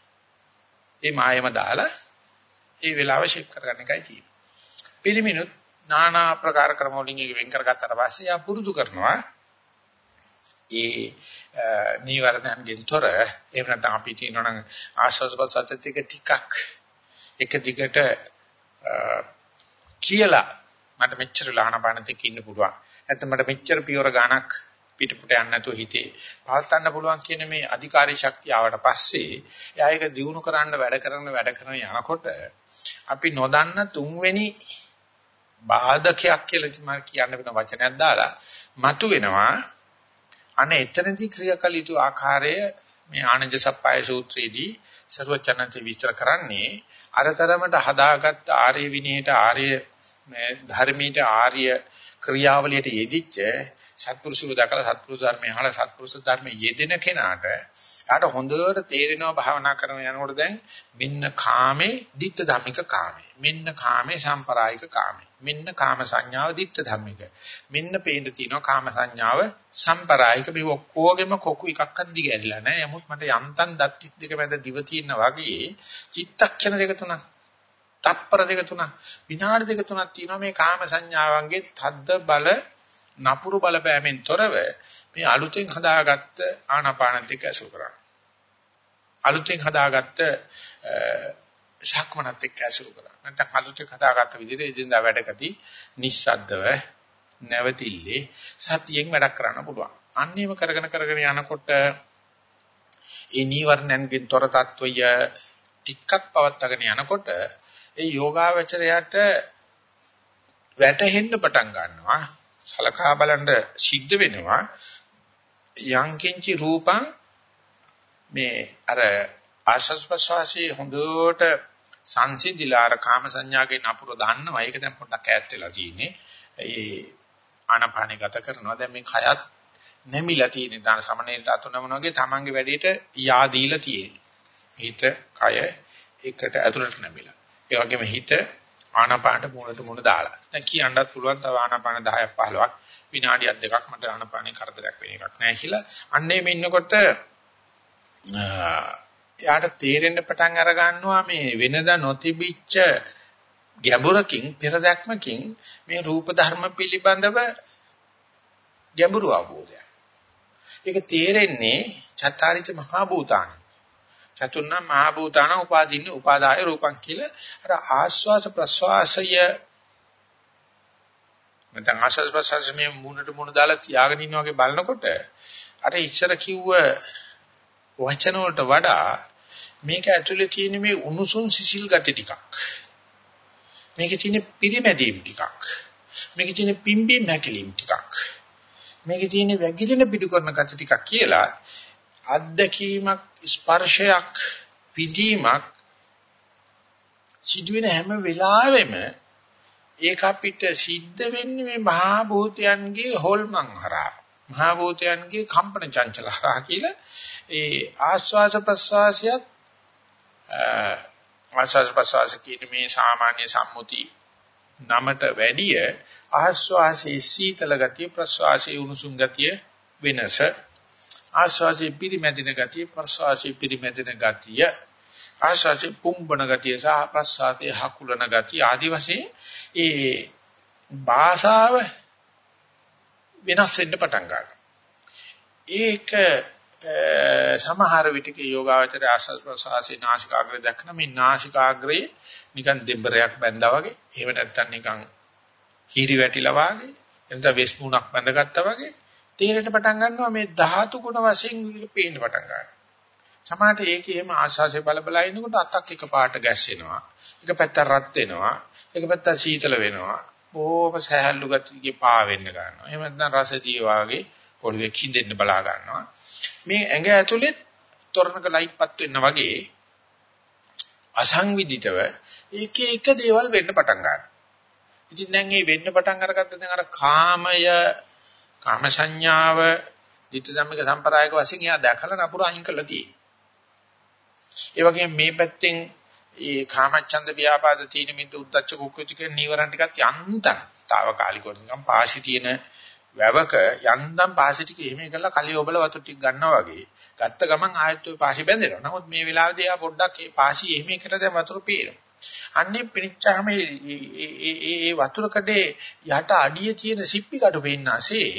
[SPEAKER 1] ඒ මායම දාලා ඒ වෙලාව ෂේප් කරගන්න එකයි තියෙන්නේ. පිළිමිනුත් নানা ආකාර ක්‍රම වලින් ඒක වෙන් කරගත්තාට පස්සේ යා පුරුදු කරනවා. ඒ නීවරණයන්ගෙන් තොර එහෙම නැත්නම් අපි කියනවා නම් ආශ්වාස ප්‍රශ්වාසත් එක ටිකක් එක දිගට කියලා මට මෙච්චර ලහනපානත් එක්ක ඉන්න පුළුවන්. නැත්නම් මට මෙච්චර පියවර ගාණක් පිටපොට යන්න නැතුව හිතේ පවත්න්න පුළුවන් කියන මේ අධිකාරී ශක්තිය ආවට පස්සේ එයා ඒක දිනු කරන්න වැඩ කරන වැඩ කරන යනකොට අපි නොදන්න තුන්වෙනි බාධකයක් කියලා මම කියන්න වෙන වචනයක් දාලා මතු වෙනවා. අනේ එතනදී ක්‍රියාකලිතු ආකාරය මේ ආනන්ද සප්පාය සූත්‍රයේදී ਸਰවචනන්ත විස්තර කරන්නේ අරතරමට හදාගත් ආර්ය විනයට ආර්ය ධර්මීට ආර්ය ක්‍රියාවලියට යෙදිච්ච සත්පුරුෂව දැකලා සත්පුරුෂ ධර්මයේ අහලා සත්පුරුෂ ධර්මයේ යෙදෙන කෙනාට යාට හොඳට තේරෙනවා භාවනා කරන යනකොට දැන් මෙන්න කාමේ ditta ධම්මික කාමේ මෙන්න කාමේ සම්පරායික කාමේ. මෙන්න කාම සංඥාව ditta ධම්මික. මෙන්න පේන්න තියෙනවා කාම සංඥාව සම්පරායික. මේ ඔක්කොගෙම කොකු එකක්වත් දිගැරිලා නැහැ. යමුත් මට යන්තම් දත් දෙක මැද දිව තියෙනා වගේ චිත්තක්ෂණ දෙක තුනක් තප්පර දෙක තුනක් විනාඩි දෙක තුනක් තියෙනවා මේ කාම සංඥාවන්ගේ තද්ද බල නපුරු බලපෑමෙන් තොරව මේ අලුතෙන් හදාගත්ත ආනාපාන දෙක ඇසුර කරන්න. අලුතෙන් හදාගත්ත සක්මනත් එක්ක ඇසුරු කරා. නැත්නම් අලුතෙන් හදාගත්ත විදිහට එදිනදා වැඩකදී නිස්සද්දව නැවතිල්ලේ සතියෙන් වැඩක් කරන්න පුළුවන්. අන්නේම කරගෙන කරගෙන යනකොට ඒ නීවරණයන්ගෙන් තොර తত্ত্বය ටිකක් පවත්වාගෙන යනකොට ඒ යෝගාවචරයට වැටෙන්න පටන් ගන්නවා. සලකා බලන්න සිද්ධ වෙනවා. යංකින්චි රූපං මේ අර ආශස්වසාසී හොඳට සංසිඳිලා අර කාම සංඥාගේ නපුර දාන්නවා ඒක දැන් පොඩ්ඩක් ඈත් වෙලා තියෙන්නේ ඒ ආනපානෙ ගත කරනවා දැන් මේ කයත් නැමිලා තියෙන්නේ දාන සමනේට අතුනමන වගේ තමන්ගේ වැඩේට යා දීලා තියෙන්නේ හිත කය එකට ඇතුළට නැමිලා. ඒ වගේම හිත ආනාපානට මුණට මුණ දාලා. දැන් කියන්නත් පුළුවන් තව ආනාපාන 10ක් 15ක් විනාඩියක් දෙකක් මට ආනාපානේ කරදරයක් වෙන එකක් නැහැ කියලා. අන්නේ මේ ඉන්නකොට එයාට තේරෙන්න පටන් අර ගන්නවා මේ වෙනදා නොතිබිච්ච ගැඹුරකින් පෙරදැක්මකින් මේ රූප ධර්ම පිළිබඳව ගැඹුරු අවබෝධයක්. ඒක තේරෙන්නේ චත්තාරිච මහා භූතාන. චතුර්ණ මහා භූතාන උපාදීන උපාදාය රූපං කියලා අර ආස්වාස ප්‍රස්වාසය නැත්නම් ආස්වාස ප්‍රස්වාසය මේ මුණට මුණ දාලා තියාගෙන ඉන්න වගේ බලනකොට අර ඉස්සර කිව්ව වචන වලට වඩා මේක ඇතුලේ තියෙන මේ උණුසුම් සිසිල් ගති ටිකක්. මේකේ තියෙන පිරිමැදීම් ටිකක්. මේකේ තියෙන පිම්බීම් හැකිලිම් ටිකක්. මේකේ තියෙන වැగిරෙන පිටු කරන ගති ටිකක් කියලා අත්දැකීමක් ස්පර්ශයක් විදීමක් සිදුවෙන හැම වෙලාවෙම ඒක අපිට සිද්ධ වෙන්නේ මේ මහා භූතයන්ගේ හොල්මන් හරහා. මහා භූතයන්ගේ කම්පන චංචල හරහා කියලා ඒ ආස්වාද ප්‍රසවාසයත් ආස්වාද ප්‍රසවාස කියන මේ සාමාන්‍ය සම්මුති නමට වැඩිය ආස්වාසේ සීතල ගතිය ප්‍රසවාසයේ උණුසුම් ගතිය වෙනස ආස්වාසේ පිරිමැදින ගතිය ප්‍රසවාසයේ පිරිමැදින ගතිය ආස්වාසේ පුම්බන ගතිය සහ ප්‍රසවාසයේ හකුලන ගතිය ආදි වශයෙන් ඒ භාෂාව වෙනස් වෙන්න පටන් ගන්නවා. ඒක සමහර විටක යෝගාවචර ආස්වාද ප්‍රසවාසයේ නාසිකාග්‍රය දක්න මේ නාසිකාග්‍රයේ නිකන් දෙබරයක් බැඳා වගේ එහෙම නැත්නම් නිකන් හීරි වැටිලා වගේ එතන වෙස් මුණක් බැඳගත්තා වගේ තේරෙන්න පටන් ගන්නවා මේ ධාතු ගුණ වශයෙන් පේන්න පටන් ගන්නවා. සමහරට ඒකේ එහෙම ආශාසය බල බල ඉනකොට අතක් එක පාට ගැස්සෙනවා. එක පැත්තක් රත් වෙනවා. එක පැත්තක් සීතල වෙනවා. බොහොම සහැල්ලු ගතියකින් පා වෙන්න ගන්නවා. එහෙම නැත්නම් රස ජීවාගේ පොළවේ කිඳෙන්න බලා ගන්නවා. මේ ඇඟ ඇතුලේ තොරණක ලයිට් පත් වෙන්න වගේ අසංවිධිතව එක එක දේවල් වෙන්න පටන් ගන්නවා. ඉතින් දැන් මේ වෙන්න පටන් අරගත්ත දැන් අර කාමය කාම සංඥාව ditth ධම්මික සම්ප්‍රායක වශයෙන් එයා දැකලා නපුර අයින් කරලා තියෙනවා. ඒ වගේම මේ පැත්තෙන් ඒ කාමච්ඡන්ද ව්‍යාපාද තීන මිද්ද උද්දච්ච කුක්කුච කියන නීවරණ ටිකත් යන්තම් తాවකාලිකව නිකන් පාසි තියෙන වැවක යන්දම් පාසි ටික එහෙම කරලා කලිය ඔබල වතුර ටික ගන්නවා වගේ ගත්ත ගමන් ආයෙත් ඔය පාසි බැඳෙනවා. නමුත් මේ වෙලාවේදී ආ පොඩ්ඩක් මේ පාසි එහෙම එකට දැන් වතුර පීනවා. අන්නේ පිනිච්චාම මේ ඒ වතුර කඩේ යට අඩිය තියෙන සිප්පි කටු පෙන්නාසේ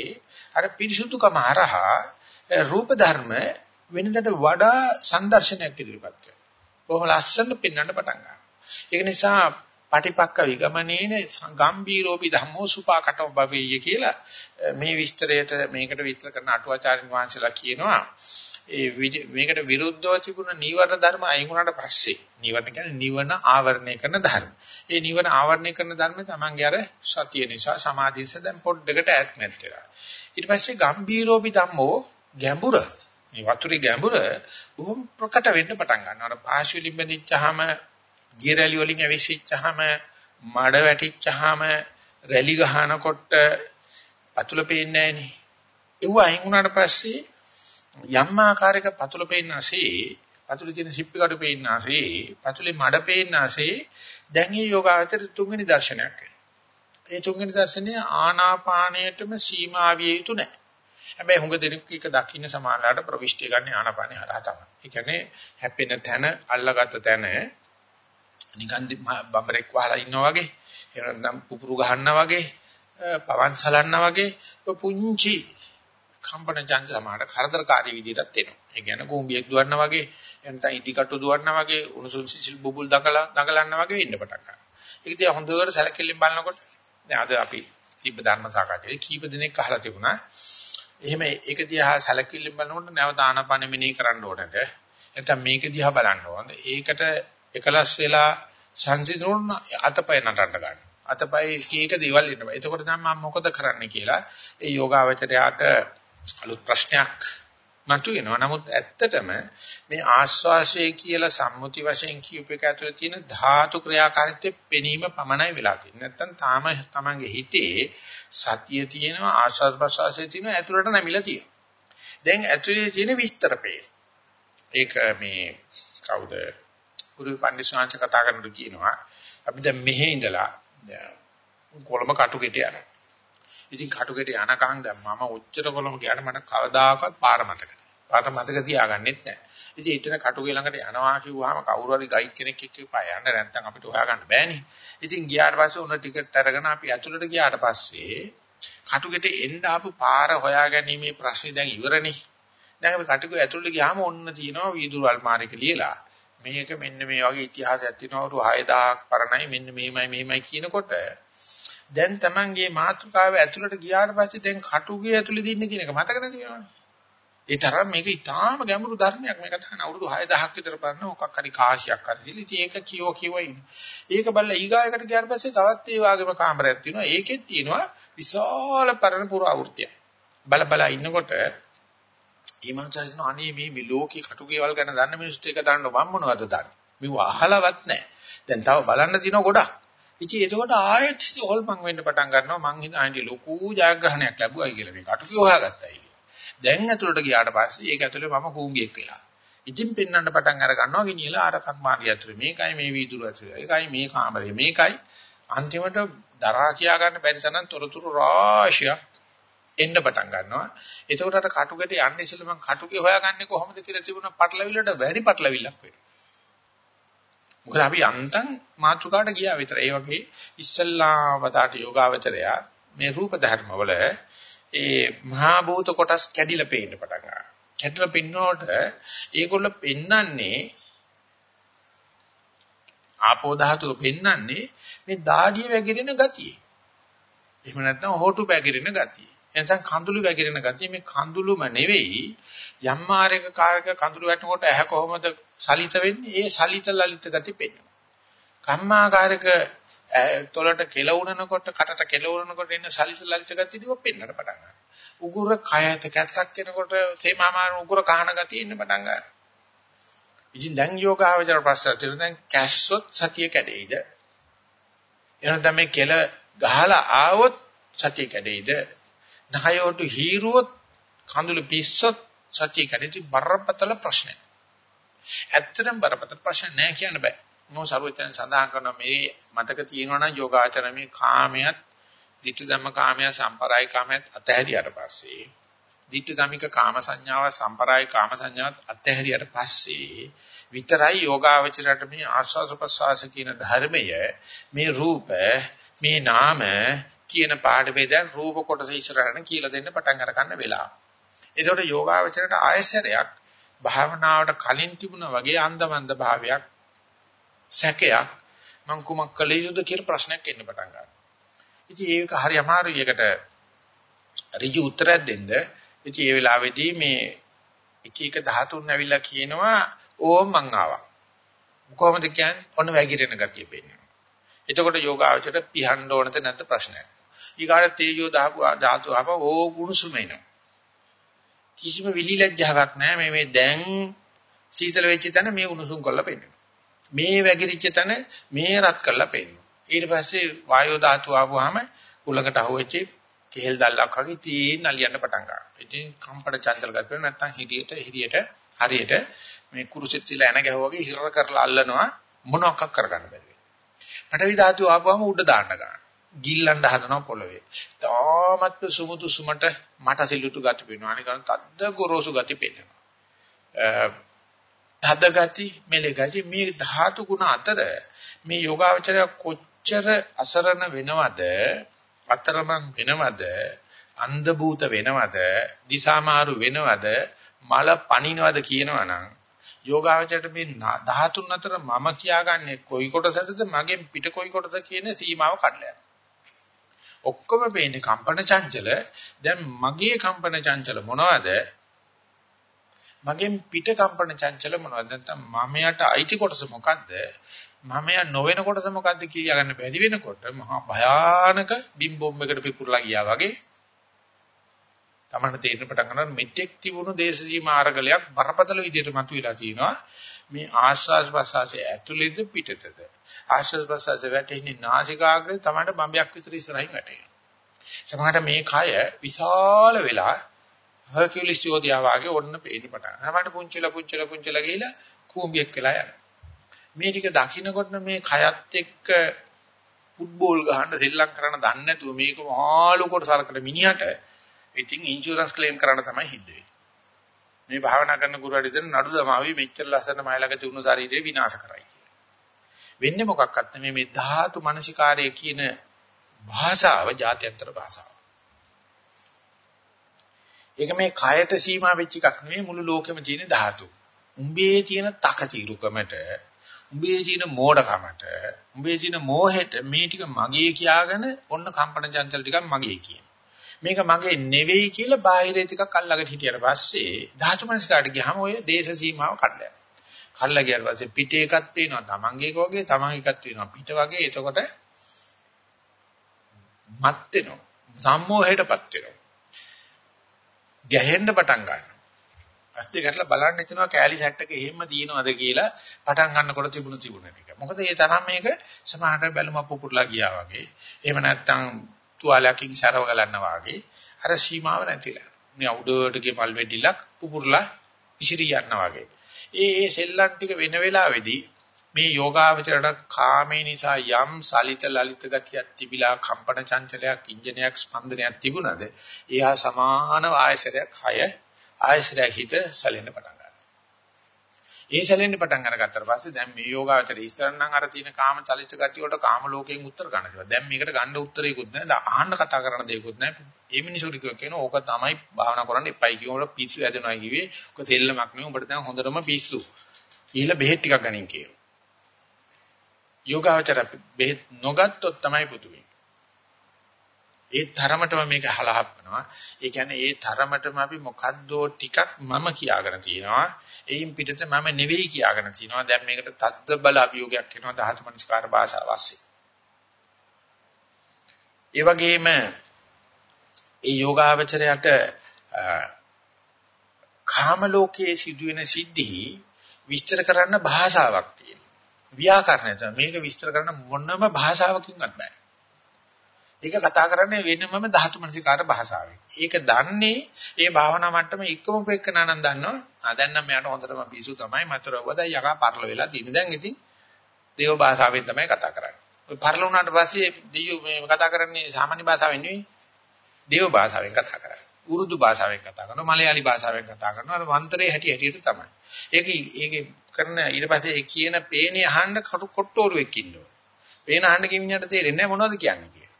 [SPEAKER 1] අර පිරිසුදුකම හරහා රූප ධර්ම වෙනදට වඩා සංදර්ශනයක් ඉදිරිපත් කරනවා. බොහොම ලස්සන පෙන්වන්න පටන් ගන්නවා. ඒක නිසා පටිපක්ක විගමනේන ගම්බීරෝපි ධම්මෝ සුපාකටෝ භවෙය්‍ය කියලා මේ විස්තරයට මේකට විස්තර කරන අටුවාචාර්ය වංශලා කියනවා ඒ මේකට විරුද්ධව තිබුණ නීවරණ ධර්ම අයින් වුණාට පස්සේ නීවරණ කියන්නේ නිවන ආවරණය කරන ධර්ම. ඒ නිවන ආවරණය කරන ධර්ම තමන්ගේ අර සතිය නිසා සමාධියස දැන් පොඩ්ඩකට ඈත්මත් වෙලා. ඊට පස්සේ ගම්බීරෝපි ධම්මෝ ගැඹුර මේ වතුරේ ගැඹුර බොහොම ප්‍රකට වෙන්න පටන් ගන්නවා. අර පාශුලින් බෙදිච්චාම ගිය රැලි වලින් ඇවිස්සිච්චාම මඩ වැටිච්චාම රැලි ගහනකොට පතුල පේන්නේ නැහනේ. ඒව අයින් වුණාට පස්සේ යම් ආකාරයක පතුල පේන්නාසේ පතුලේ තියෙන සිප්පි කඩු පේන්නාසේ පතුලේ මඩ පේන්නාසේ දැන් මේ යෝගාචර තුන්වෙනි දර්ශනයක් වෙනවා. ඒ තුන්වෙනි දර්ශනය ආනාපානයටම සීමා විය යුතු නැහැ. හැබැයි හුඟ දෙනෙක් එක දකින්න සමානලාට ප්‍රවිෂ්ටි ගන්න ආනාපානේ හරහා තමයි. ඒ කියන්නේ හැපෙන තැන අල්ලගත්ත තැන නිකන් බම්බරෙක් වහලා ඉන්නා වගේ එහෙම නැත්නම් පුපුරු ගහන්නා වගේ පවන් සලන්නා වගේ පුංචි කම්පන ජංජ සමාඩ කරදරකාරී විදිහටත් එනවා. ඒ කියන්නේ කූඹියක් දුවන්නා වගේ එනතන ඉදිකටු දුවන්නා වගේ උණුසුම් සිසිල් බුබුල් දඟලා දඟලන්නා වගේ ඉන්න පටන් ගන්නවා. ඒක දිහා හොඳට සැලකිල්ලෙන් බලනකොට දැන් අද අපි තිබ්බ ධර්ම සාකච්ඡාවේ කීප දෙනෙක් අහලා තිබුණා. එහෙම ඒක දිහා සැලකිල්ලෙන් බලනකොට නැවත ආනපන මෙනෙහි කරන්න ඕනද? නැත්නම් මේක දිහා බලන්න ඕනද? ඒකට එකලස් වෙලා සංසිඳුන අතපය නටන්න ගන්න. අතපය කීක දේවල් ඉන්නවා. එතකොට තමයි මම මොකද කරන්න කියලා ඒ යෝගාවචරයට අලුත් ප්‍රශ්නයක් මතුවෙනවා. නමුත් ඇත්තටම මේ ආස්වාසය කියලා සම්මුති වශයෙන් කියූප එක ඇතුළේ තියෙන ධාතු ක්‍රියාකාරීත්වයේ පෙනීම පමණයි වෙලා තියෙන්නේ. නැත්තම් තාම තමන්ගේ හිතේ සතිය තියෙනවා ආස්වාද ප්‍රසවාසයේ තියෙනවා ඇතුළට නැමිලා තියෙනවා. දැන් ඇතුළේ තියෙන විස්තර ඒක මේ කවුද ගුරු පන්දිස්වාංශ කතා කරනකොට කියනවා අපි දැන් මෙහෙ ඉඳලා කොළඹ කටුගෙට යනවා. ඉතින් කටුගෙට යනකම් දැන් මම උච්චර කොළඹ ගියාට මට කවදාකවත් පාර මතක නැහැ. පාර මතක තියාගන්නෙත් නැහැ. ඉතින් ඊතන කටුගේ ළඟට යනවා කිව්වහම කවුරු හරි ගයිඩ් කෙනෙක් එක්ක ඉපා යන්න නැත්නම් අපිට හොයාගන්න බෑනේ. ඉතින් ගියාට පස්සේ උන ටිකට් අරගෙන අපි ඇතුළට ගියාට පස්සේ කටුගෙට එන්න ආපු පාර හොයාගැනීමේ ප්‍රශ්නේ දැන් ඉවරනේ. දැන් අපි කටුගේ ඇතුළට ගියාම ඔන්න තියෙනවා වීදුරු අල්මාරියක ලියලා. මේක මෙන්න මේ වගේ ඉතිහාසයක් තියෙනවා වරු 6000ක් පරණයි මෙන්න මේමයි මේමයි කියනකොට දැන් Tamanගේ මාතෘකාව ඇතුළට ගියාට පස්සේ දැන් කටුගේ ඇතුළේ දින්න කියන එක මතක නැතිවෙනවනේ. ඒ තරම් මේක ඊටාම ගැඹුරු ධර්මයක් මේක තමයි අවුරුදු 6000ක් විතර පරණ මොකක් හරි කාසියක් හරි දිලි ඉතින් ඒක කියව කියව ඉන්න. ඒක බලලා ඊගායකට ගියාට පස්සේ තවත් ඒ වගේම කාමරයක් තියෙනවා. ඒකෙත් තියෙනවා විශාල පරණ පුරාවෘත්තිය. බල බල ඉන්නකොට මේ මනුස්සයා හිතනවා අනේ මේ මේ ලෝකේ කටුකේවල් ගැන දන්න මිනිස්සුත් එක දාන්න මම මොනවද දන්නේ. මෙව අහලවත් නැහැ. දැන් තව බලන්න තියෙනවා ගොඩක්. ඉතින් එතකොට ආයෙත් හොල්මන් වෙන්න පටන් ගන්නවා මං හිතන්නේ ලොකු ජයග්‍රහණයක් ලැබුවයි කියලා මේ කටුකේ හොයාගත්තයි. දැන් ඇතුළට ගියාට පස්සේ ඒක ඇතුළේ මම කූඹියෙක් වෙලා. ඉතින් පෙන්වන්න පටන් අර ගන්නවා ගෙනියලා අර කම්මාරිය ඇතුළේ මේකයි මේ වීදුරු ඇතුළේ. ඒකයි මේ කාමරේ මේකයි අන්තිමට දරා කියා ගන්න බැරි තරම් තොරතුරු රාශියක් එන්න පටන් ගන්නවා. එතකොට අර කටුකට යන්න ඉස්සෙල්ලා මම කටුකේ හොයාගන්නේ කොහොමද කියලා තිබුණා පටලවිල්ලට වැඩි පටලවිල්ලක් වෙනවා. මොකද අපි අන්තම් මාත්‍රකාට ගියා විතර. ඒ වගේ ඉස්සල්ලාම වතාවට යෝගාවචරය මේ රූප ධර්ම වල ඒ මහා භූත කොටස් කැඩිලා පේන්න පටන් ගන්නවා. කැඩිලා පින්නකොට ඒගොල්ල පෙන්නන්නේ ආපෝ ධාතුව පෙන්නන්නේ මේ දාඩිය වැగిරෙන ගතිය. එහෙම නැත්නම් හොටු වැగిරෙන ගතිය. එතන කඳුළු වැగిරෙන ගතිය මේ කඳුළුම නෙවෙයි යම් ආරයක කාර්යක කඳුළු වැටෙනකොට ඇහැ කොහොමද සලිත වෙන්නේ? ඒ සලිත ලලිත ගති පෙන්වනවා. කම්මාකාරක තොලට කෙලවුනනකොට කටට කෙලවුනනකොට එන සලිත ලලිත ගතිය දිව පෙන්වන්න පටන් ගන්නවා. උගුර කයත කැස්සක් කෙනකොට තේමාමාර උගුර කහන ගතිය ඉන්න පටන් ගන්නවා. ඉතින් දැන් යෝගාවචර ප්‍රශ්න තියෙන දැන් කැස්සොත් සතිය කැඩෙයිද? එහෙනම් මේ කෙල ගහලා ආවොත් සතිය කැඩෙයිද? නහයට හීරුවොත් කඳුළු පිස්සොත් සතිය කැඩෙති බරපතල ප්‍රශ්නයක්. ඇත්තටම බරපතල ප්‍රශ්න නෑ කියන්න බෑ. මොහොත සරුවෙන් සඳහන් කරන මේ මතක තියෙනවා නම් යෝගාචර මේ කාමයට ditthi dhamma කාමය සම්පරාය කාමයට අතහැරියට පස්සේ ditthi dhammika කාම සංඥාව සම්පරාය කාම සංඥාවත් අතහැරියට පස්සේ විතරයි යෝගාවචරයට මේ ආස්වාස ප්‍රසවාස කියන ධර්මය මේ රූප මේ නාම කියන පාඩමේ දැන් රූප කොටස ඉස්සරහට කියලා දෙන්න පටන් අර ගන්න වෙලාව. ඒකට යෝගාවචරයට ආයසරයක් භාවනාවට කලින් තිබුණා වගේ අන්දමන්ද භාවයක් සැකයක් මං කුමක් කළ යුතුද කියලා ප්‍රශ්නයක් එන්න පටන් ගන්නවා. ඉතින් ඒක හරි අමාරුයි ඒකට ඍජු උත්තරයක් දෙන්න. ඉතින් ඒ වෙලාවේදී මේ එක එක ධාතුන් ඇවිල්ලා කියනවා ඕම් මං ආවා. කොහොමද කියන්නේ? ඔන්න වැగిරෙන ගතිය පෙන්නනවා. එතකොට යෝගාවචරයට පිහන්න ඕනද නැද්ද ප්‍රශ්නයක්. ඊගාට තේජෝ දාපු ධාතු ආප ඕ ගුණසුම එනවා. කිසිම විලිලැජ්ජාවක් නැහැ මේ මේ දැන් සීතල වෙච්ච තැන මේ උණුසුම් කරලා පෙන්නනවා. මේ වැగిරිච්ච තැන මේ රත් කරලා පෙන්නනවා. ඊට පස්සේ වායෝ ධාතු ආවම උලකට අහුවෙච්ච කෙහෙල් දැල්ලක් වගේ තීන් නලියන්න පටන් ගන්නවා. ඉතින් කම්පඩ චංචල ගතිය නැත්තම් හිරියට හිරියට හරියට මේ කුරුසෙත් තියලා එන ගැහුවාගේ හිර කරලා අල්ලනවා මොනවක් කරගන්න බැරි. පටවි ධාතු ආවම උඩ දාන්න ගන්නවා. ගිල්ලන්න හදනවා පොළවේ. තාමත් සුමුතු සුමට මට සිලුතු ගති පේනවා. අනිකන් තද්ද ගොරෝසු ගති පේනවා. තද ගති, මෙලෙ ගති මේ ධාතු ගුණ අතර මේ යෝගාවචරය කොච්චර අසරණ වෙනවද? අතරමං වෙනවද? අන්ධ භූත වෙනවද? දිසාමාරු වෙනවද? මල පණිනවද කියනවනම් යෝගාවචරයට මේ 13 අතර මම කියාගන්නේ කොයි කොටසද මගෙන් පිට කොයි කොටද කියන සීමාව කඩලා යනවා. ඔක්කොම වෙන්නේ කම්පන චංචල. දැන් මගේ කම්පන චංචල මොනවද? මගෙන් පිට කම්පන චංචල මොනවද? නැත්නම් මමයට අයිති කොටස මොකද්ද? මමයා නොවන කොටස මොකද්ද කියා ගන්න බැරි වෙනකොට මහා භයානක බිම් බොම්බයකට පිපුරලා ගියා වගේ තමන්න තේරෙන පටන් ගන්නවා මෙතෙක් තිබුණු දේශ සීමා ආරගලයක් බරපතල විදිහට මතුවලා තිනවා මේ ආශ්වාස ප්‍රශ්වාසයේ ඇතුළේද පිටතද ආශ්වාස ප්‍රශ්වාස වැටෙන්නේ නාසිකාග්‍රේ තමයි බම්බයක් විතර ඉස්සරහින් වැටෙනවා සමහරට මේ කය විශාල වෙලා හර්කියුලිස් යෝධයා වගේ ඔන්න පේන්න පටන් ගන්නවා. සමහරට පුංචිලා පුංචිලා පුංචිලා ගිහිලා කූඹියක් වෙලා යනවා. මේ ටික දකින්නකොට මේ කයත් එක්ක ෆුට්බෝල් ගහන්න සෙල්ලම් කරන්න දන්නේ නැතුව මේක මහලුකොට සලකන මිනිහට ඉතින් ඉන්ෂුරන්ස් ක්ලේම් කරන්න තමයි හිද්ද වෙන්නේ. මේ භාවනා කරන ගුරුවරයා දෙන නඩු දමාවි මෙච්චර ලස්සන මයිලක තිබුණු ශරීරය විනාශ කරයි කියලා. වෙන්නේ මොකක්වත් නෙමෙයි මේ ධාතු මනසිකාරය කියන භාෂාව ජාත්‍යන්තර භාෂාව. ඒක මේ කයට සීමා වෙච්ච එකක් නෙමෙයි මුළු ලෝකෙම තියෙන ධාතු. උඹේ තියෙන තකතිරුකමට උඹේ තියෙන මෝඩකමට උඹේ තියෙන මෝහෙට මේ ටික මගේ කියාගෙන ඔන්න කම්පන චංචල ටිකක් මගේ කියන. මේක මගේ නෙවෙයි කියලා බාහිරේ ටිකක් අල්ලගෙන හිටියට පස්සේ ධාතු මනස්කාට ගියාම ඔය දේශ සීමාව කඩලා යනවා. කඩලා ගියාට පස්සේ පිටේ එකක් තියෙනවා තමන්ගේ එක වගේ තමන් එකක් තියෙනවා පිට වගේ එතකොට මත් වෙනවා. සම්මෝහයටපත් වෙනවා. ගැහෙන්න පටන් ගන්නවා. ඇස්ති ගැටලා බලන්න හිතනවා කෑලි සැට් එක එහෙම තියෙනවද කියලා පටන් ගන්නකොට තිබුණු තිබුණ එක. මොකද ඒ තරම් මේක සමහරට බැලුම පුපුරලා ගියා වගේ. එහෙම නැත්නම් තුවාලයකින් සරව ගලනවා වගේ අර සීමාව නැතිලා. මේ උඩට ගිය පල් වෙඩිලක් පුපුරලා ඉසිරි යනවා වගේ. ඒ ඒ සෙල්ලම් ටික වෙන වෙලාවේදී මේ යෝගාවචරයට කාමේ නිසා යම් සලිත ලලිත ගතියක් තිබිලා කම්පන චංචලයක් ඉන්ජිනයක් ස්පන්දනයක් තිබුණද එහා සමාන ආයසරයක් හය ආයසරයක් හිත සැලෙන්න පටන් ගන්නවා. ඒ සැලෙන්න පටන් අරගත්තට පස්සේ දැන් මේ යෝගාවචරය ඉස්සර නම් අර තියෙන කාම චලිත ගතිය වලට කාම ලෝකයෙන් උත්තර ගන්න කියලා. දැන් මේකට ගන්න උත්තරයකුත් නැහැ. දැන් අහන්න කතා කරන දෙයක්වත් නැහැ. ඒ මිනිසුරු කියන ඕක තමයි භාවනා කරන්න එපයි කියනකොට පිස්සු ඇදෙනවා කිව්වේ. ඔක තෙල්ලමක් නෙවෙයි. උඹට දැන් හොඳටම පිස්සු. ඊළ බෙහෙත් ටිකක් ගනින් කියනවා. යෝගාවචර බෙහෙත් නොගත්තොත් තමයි පුතු වෙන්නේ. ඒ තරමටම මේක හලහප්පනවා. ඒ කියන්නේ ඒ තරමටම අපි මොකද්දෝ ටිකක් මම කියාගෙන තියෙනවා. එයින් පිටත මම නෙවෙයි කියාගෙන තියෙනවා. දැන් මේකට තද්ද බල අභියෝගයක් එනවා ධාතු මනස්කාර භාෂාව ASCII. ඒ වගේම ඒ යෝගාවචරයට කාම ලෝකයේ සිදුවෙන සිද්ධි විස්තර කරන්න භාෂාවක් තියෙනවා. ව්‍යාකරණය තමයි මේක විස්තර කරන්න මොනම භාෂාවකින්වත් බෑ. ඒක කතා කරන්නේ වෙනමම ධාතු මනසිකාර භාෂාවෙන්. ඒක දන්නේ ඒ භාවනා මට්ටම එකම පෙක්කනනම් දන්නවා. ආ දැන් නම් මෙයාට හොඳටම පිසු තමයි මතරවද යකා පරල වෙලා තියෙන. දැන් ඉතින් දේව භාෂාවෙන් තමයි කතා කරන්නේ. ඔය පරල වුණාට පස්සේ දෙයියෝ මේ කතා කරන්නේ සාමාන්‍ය භාෂාවෙන් නෙවෙයි. දේව භාෂාවෙන් කතා කරන්නේ. උරුදු භාෂාවෙන් කතා කරනවා. මලයාලි භාෂාවෙන් කතා කරනවා. අර වන්තරේ හැටි හැටියට තමයි. ඒක ඒකේ කරන ඊට පස්සේ ඒ කියන පේනේ අහන්න කොට්ටෝරුවෙක් ඉන්නවා. පේන අහන්න කිමිනියට තේරෙන්නේ නැහැ මොනවද කියන්නේ කියලා.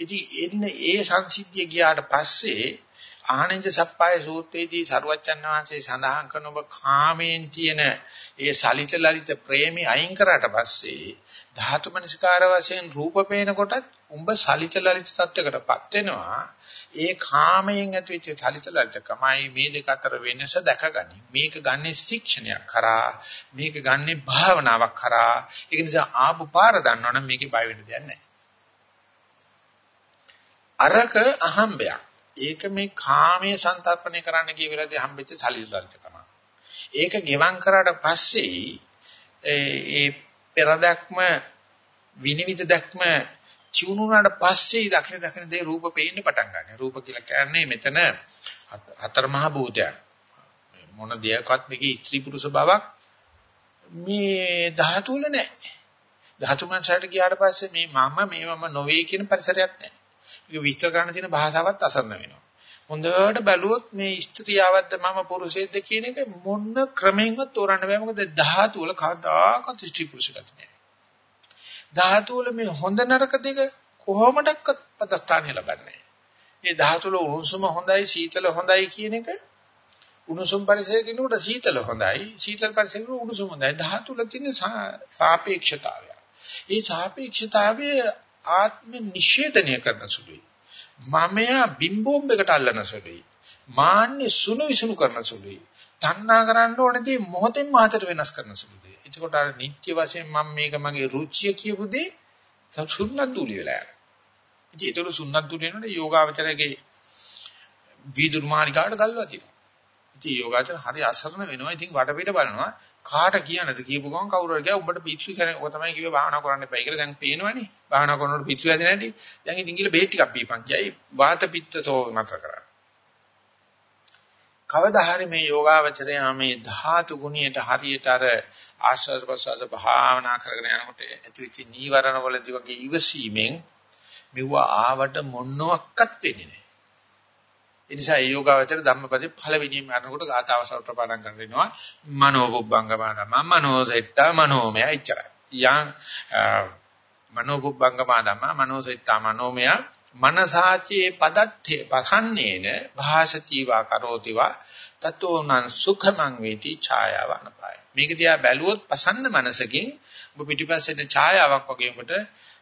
[SPEAKER 1] ඉතින් එන්න ඒ සංසිද්ධිය ගියාට පස්සේ ආනන්ද සප්පාය සූත්‍රයේදී සරුවච්චන් වහන්සේ සඳහන් කරන ඔබ කාමයෙන් තියෙන ඒ සලිත ලලිත ප්‍රේමී අයින් කරාට පස්සේ ධාතු මනස්කාර වශයෙන් රූප පේනකොටත් උඹ සලිත ලලිත තත්වයකටපත් වෙනවා. ඒ කාමයෙන් ඇතිවෙච්ච සලිත ලලිතකමයි මේ දෙක අතර වෙනස දැකගනි මේක ගන්නේ ශික්ෂණයක් කරා මේක ගන්නේ භාවනාවක් කරා. ඒක නිසා ආපු පාර දන්නවනම් මේකේ බය වෙන්න දෙයක් නැහැ. අරක අහම්බයක්. ඒක මේ කාමයේ සංතරපණය කරන්න කිය වෙලාවේදී හම්බෙච්ච සලිසල්චකම. ඒක ගෙවම් කරාට පස්සේ ඒ පෙරදක්ම විනිවිද දැක්ම චුණුනාට පස්සේ දකින දකින දේ රූප පේන්න පටන් ගන්නවා. රූප කියලා කියන්නේ මෙතන හතර මහ භූතයන්. මොන දෙයක්වත් මේකේ ස්ත්‍රී පුරුෂ බවක් මේ ධාතු වල නැහැ. ධාතු මනසට ගියාට පස්සේ මේ මම මේ මම නොවේ කියන පරිසරයක් නැහැ. ඒක විස්තර කරන්න තියෙන භාෂාවත් අසරණ වෙනවා. හොඳට බැලුවොත් මේ ස්ත්‍රියවද්ද මම පුරුෂයෙක්ද කියන එක මොන ක්‍රමයෙන්වත් තෝරන්න බෑ මොකද ධාතු වල කවදාකවත් ස්ත්‍රී පුරුෂ ගති නෑ. ධාතු වල මේ හොඳ නරක දෙක කොහොමඩක්වත් පදස්ථානය ලබන්නේ මේ ධාතු වල උණුසුම හොඳයි සීතල හොඳයි කියන එක උණුසුම් පරිසරයකිනුට සීතල හොඳයි සීතල පරිසරයකිනුට උණුසුම හොඳයි ධාතු වල තියෙන සාපේක්ෂතාවය. ඒ සාපේක්ෂතාවය ආත්ම නිෂේධනය කරන සුළුයි. මමයා බිම්බෝම්බයකට අල්ලන සුළුයි. මාන්නේ සුණු විසුණු කරන සුළුයි. තණ්හා කරන්න ඕනේදී මොහොතෙන් මාතර වෙනස් කරන සුළුයි. එතකොට අර නිත්‍ය වශයෙන් මම මේක මගේ රුචිය කියපු දේ සුන්නත් දුලි වෙලා යනවා. ඉතින් ඒතර සුන්නත් දුලි වෙනකොට යෝගාවචරයේ වීදුරු මාලිකාවට ගල්වා තියෙනවා. ඉතින් යෝගාචර හරි අසරණ වෙනවා. ඉතින් වටපිට බලනවා කාට කියන්නද කියපු ගමන් කවුරු හරි ගියා උඹට පිස්සු කරන ඔය තමයි කිව්වේ භාවනා කරන්න එපා. කියලා දැන් පේනවනේ. භාවනා කරනකොට පිස්සු හැදෙන හැටි. දැන් ඉතින් ගිහලා බෙහෙත් ටිකක් බීපන්. කියයි වාත පිත්තතෝ නතර කරා. කවදා හරි මේ යෝගාවචරය මේ ධාතු ගුණයට හරියට අර ආශ්වාස ප්‍රශ්වාස භාවනා කරගෙන යනකොට ඇතිවෙච්ච නීවරණ වලදී වගේ ඉවසීමෙන් මෙව ආවට මොනවත් වෙන්නේ නැහැ. ඒ නිසා ඒ යෝගාවචර ධම්මපදේ පළවෙනිම අරනකොට ගාථාව සල් ප්‍රපාදම් කරනවා මනෝ බුබ්බංගම ධම්ම මනෝ සෙට්ටා මනෝමය ඉච්චරයි. යං මනෝ බුබ්බංගම ධම්ම මනෝ සෙට්ටා මනෝමය මනසාචේ පදත්තේ පහන්නේන භාසතිවා කරෝතිවා තතෝනං සුඛමං වේති ඡායාවනපාය. මේක දිහා බැලුවොත් පසන්න මනසකින් ඔබ පිටිපස්සෙන් ඡායාවක් වගේ ඔබට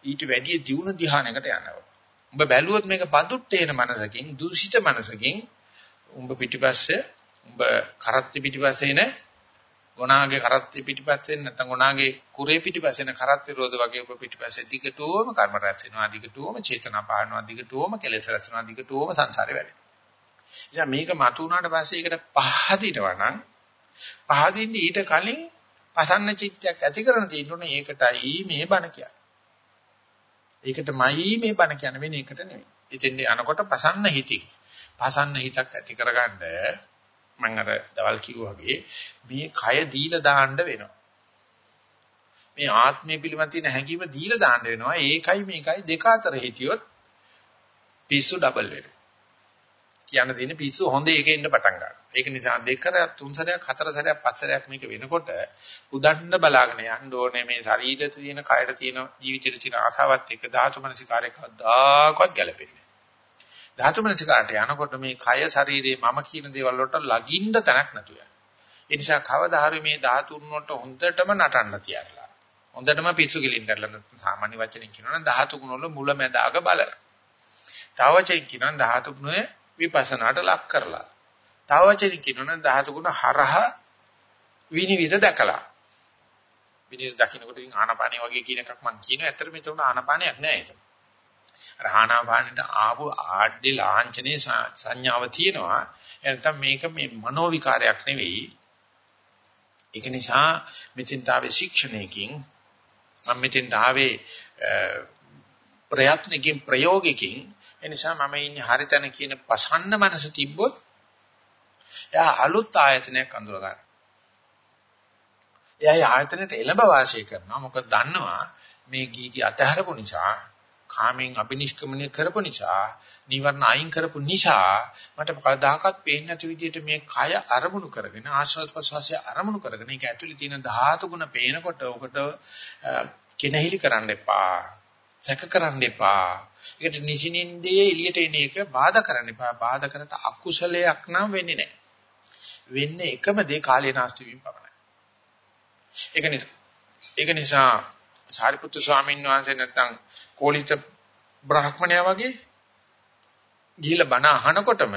[SPEAKER 1] ඊට වැඩිය දියුණු ධ්‍යානයකට යනවා. ඔබ බැලුවොත් මේක පදුට්ටේන මනසකින් දූෂිත මනසකින් උඹ පිටිපස්සේ උඹ කරත්ති පිටිපස්සේ නේ ගොනාගේ කරත්ති පිටිපස්සේ නැත්නම් ගොනාගේ කුරේ පිටිපස්සේ නේ කරත්ති රෝධ වගේ ඔබ පිටිපස්සේ දිගටම කර්ම රැස් වෙනවා දිගටම චේතනා පානවා දිගටම කෙලෙස් රැස් වෙනවා දිගටම සංසාරේ වැඩෙනවා ඉතින් මේක මතු වුණාට පස්සේ ඒකට පහදිනවා නම් පහදින්න ඊට කලින් පසන්න චිත්තයක් ඇති කරන තියෙන්නේ ඒකටයි මේ බණ කියන්නේ. ඒකටමයි මේ බණ කියන්නේ වෙන එකට නෙවෙයි. ඉතින් යනකොට පසන්න හිති. පසන්න හිතක් ඇති කරගන්න මම අර දවල් කිව්වා වගේ මේ කය දීලා දාන්න වෙනවා. මේ ආත්මය පිළිබඳ තියෙන හැඟීම දීලා දාන්න වෙනවා. ඒකයි මේකයි දෙක අතර හිටියොත් පිස්සු ඩබල් වෙනවා. කියන්න තියෙන පිස්සු හොඳ එකේ ඉන්න පටන් ගන්නවා. ඒක නිසා දෙකරයක් තුන් සැරයක් හතර සැරයක් පස් සැරයක් මේක වෙනකොට උදන්න බලාගෙන යන්න ඕනේ මේ ශරීරයේ තියෙන කයට තියෙන ජීවිතයේ තියෙන ආසාවත් එක්ක ධාතු මනසිකාරයක් කවදාකවත් ගැලපෙන්නේ නැහැ. ධාතු මනසිකාරට යනකොට මේ කය ශරීරයේ මම කියන දේවල් වලට ලගින්න තැනක් නැතු වෙනවා. ඒ නිසා කවදා හරි මේ ධාතුන් වලට හොඳටම නටන්න තියලා. හොඳටම පිස්සු ගිලින්නලා නැත්නම් සාමාන්‍ය වචනෙන් කියනවනම් ධාතු ගුණ වල මුල මැද අග බලලා. තව වචෙන් කියනනම් ධාතු ගුණය විපස්සනාට ලක් කරලා. තව වචන කියනොනම් ධාතු ගුණ හරහා විනිවිද දැකලා. විනිවිද දකින්නකොට ඉතින් ආනාපානිය වගේ කියන එකක් මම කියනවා. ඇත්තට මෙතන ආනාපානියක් නෑ ඒක. අර ආනාපානෙට ආපු ආඩ්ඩේ ලාංඡනේ සංඥාව තියෙනවා. එනතම් මේක මේ මනෝ විකාරයක් නෙවෙයි. ඒක නිසා මෙතෙන්ට ආවේ ශික්ෂණයකින් මම මෙතෙන්ට ආවේ ප්‍රයත්නකින් ප්‍රයෝගිකින් එනිසා මම ඉන්නේ හරි තැන කියන පසන්න මනස තිබ්බොත් එයා අලුත් ආයතනයක් අඳුර ගන්නවා. එයා ආයතනයට එළඹ වාසය කරනවා. මොකද දන්නවා මේ ගීගී අතහැරපු නිසා, කාමෙන් අබිනිෂ්ක්‍මණය කරපු නිසා, නිවර්ණ අයින් කරපු නිසා මට කවදාකවත් පේන්නේ නැති විදිහට මේ කය අරමුණු කරගෙන ආස්වාද ප්‍රසවාසය අරමුණු කරගෙන ඒක ඇතුලේ තියෙන ධාතු ගුණ පේනකොට ඔකට කෙනහිලි කරන්න එපා. සැක කරන්න එපා. ඒකට නිසිනින්දේ එළියට එන එක බාධා කරන්න එපා. බාධා කරට අකුසලයක් නම් වෙන්නේ නැහැ. වෙන්නේ එකම දේ කාලේ නාස්ති වීම පමණයි. ඒක නිසා ඒක නිසා සාරිපුත්තු ස්වාමීන් වහන්සේ නැත්තම් කෝලිත බ්‍රාහ්මණයා වගේ ගිහිල්ලා බණ අහනකොටම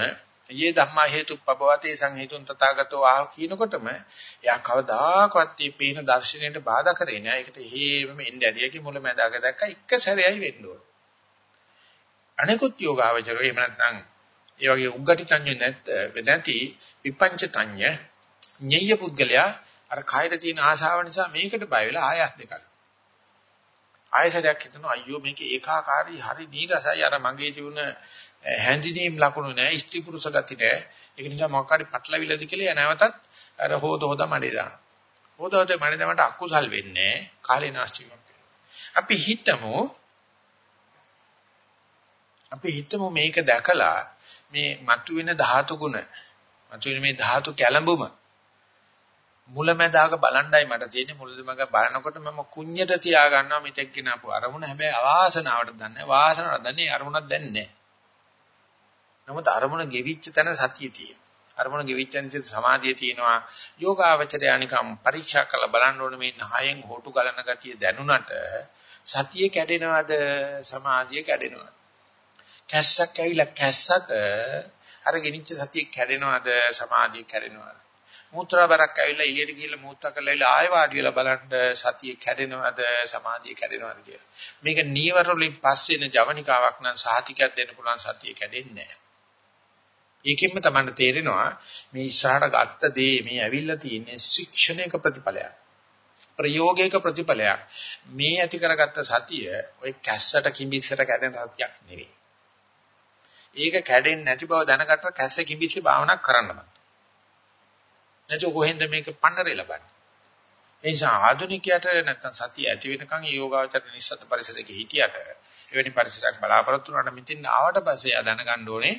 [SPEAKER 1] යේ ධම්මා හේතුප්පවතේ සංහේතුන් තථාගතෝ ආහ කියනකොටම එයා කවදාකවත් මේ පේන දර්ශනයට බාධා කරේ නෑ. ඒකට හේමම එන්නේ ඇරියගේ මුල මැදාක දැක්ක එක සැරේයි වෙන්න ඕන. අනිකුත් යෝගාවචරෝ එහෙම නැත්නම් ඒ වගේ උග්ගටිතඤ්ඤ නැත් නැති විපංචතඤ්ඤ ඤෙය්‍ය පුද්ගලයා අර කායයට තියෙන ආශාව නිසා මේකට බය වෙලා ආයස් දෙකක්. ආයසරයක් හිතනවා අයියෝ මේක ඒකාකාරී හරි නීරසයි අර මගේ ජීවන හැඳිනීම් ලකුණු නෑ ස්ත්‍රී පුරුෂ ගති නෑ. ඒක නිසා මොකක් හරි පටලවිලද කියලා නැවතත් අර හොද හොද මඩේ දානවා. හොද හොද මඩේ දැමට අකුසල් වෙන්නේ කාලේ නාස්තියක් අපි හිතමු අපි හිතමු මේක දැකලා මේ මතුවෙන ධාතු ගුණ මතුවෙන මේ ධාතු කැළඹුම මුලැමැදාක බලණ්ඩයි මට තියෙන්නේ. මුලදමක බලනකොට මම කුඤ්ඤට තියා ගන්නවා මෙතෙක් ගෙන අපු අරමුණ. හැබැයි අවාසනාවට දන්නේ වාසනාවට දන්නේ අරමුණක් දැන්නේ නමුත් අරමුණ ගෙවිච්ච තැන සතිය තියෙනවා. අරමුණ ගෙවිච්ච තැන සමාධිය තියෙනවා. යෝගාවචරය අනිකම් පරීක්ෂා කරලා බලන්න ඕනේ මේ නහයෙන් හොටු ගලන ගතිය දැනුණට සතිය කැඩෙනවද? සමාධිය කැඩෙනවද? කැස්සක් ඇවිල්ලා කැස්සට අර ගෙනිච්ච සතිය කැඩෙනවද? සමාධිය කැඩෙනවද? මූත්‍රා බරක් ඇවිල්ලා එළියට ගිහලා මූත්‍රා කරලා ඉල ආයෙ වාඩි වෙලා බලන්න සතිය කැඩෙනවද? සමාධිය කැඩෙනවද කියලා. මේක නීවර වලින් පස්සේන ජවනිකාවක් නම් සහතිකයක් දෙන්න පුළුවන් සතිය කැඩෙන්නේ නැහැ. ඒකෙන්ම තමයි තේරෙනවා මේ ඉස්සරහට ගත්ත දේ මේ ඇවිල්ලා තියෙන්නේ ශික්ෂණයක ප්‍රතිඵලයක්. ප්‍රයෝගයක ප්‍රතිඵලයක්. මේ ඇති කරගත්ත සතිය ඔය කැස්සට කිඹිස්සට කැඩෙන සතියක් නෙවෙයි. ඒක කැඩෙන්නේ නැති බව දැනගත්ත කැස්ස කිඹිසි භාවනා කරන්න බෑ. නැත්නම් කොහෙන්ද මේක පන්නරේ ලබන්නේ? ඒ නිසා ආධුනිකයට නැත්නම් සතිය ඇති වෙනකන් යෝගාවචර නිස්සත් පරිසරයක හිටියට එවැනි පරිසරයක් බලාපොරොත්තු වුණාට මෙතෙන් ආවට පස්සේ ආ දැනගන්න ඕනේ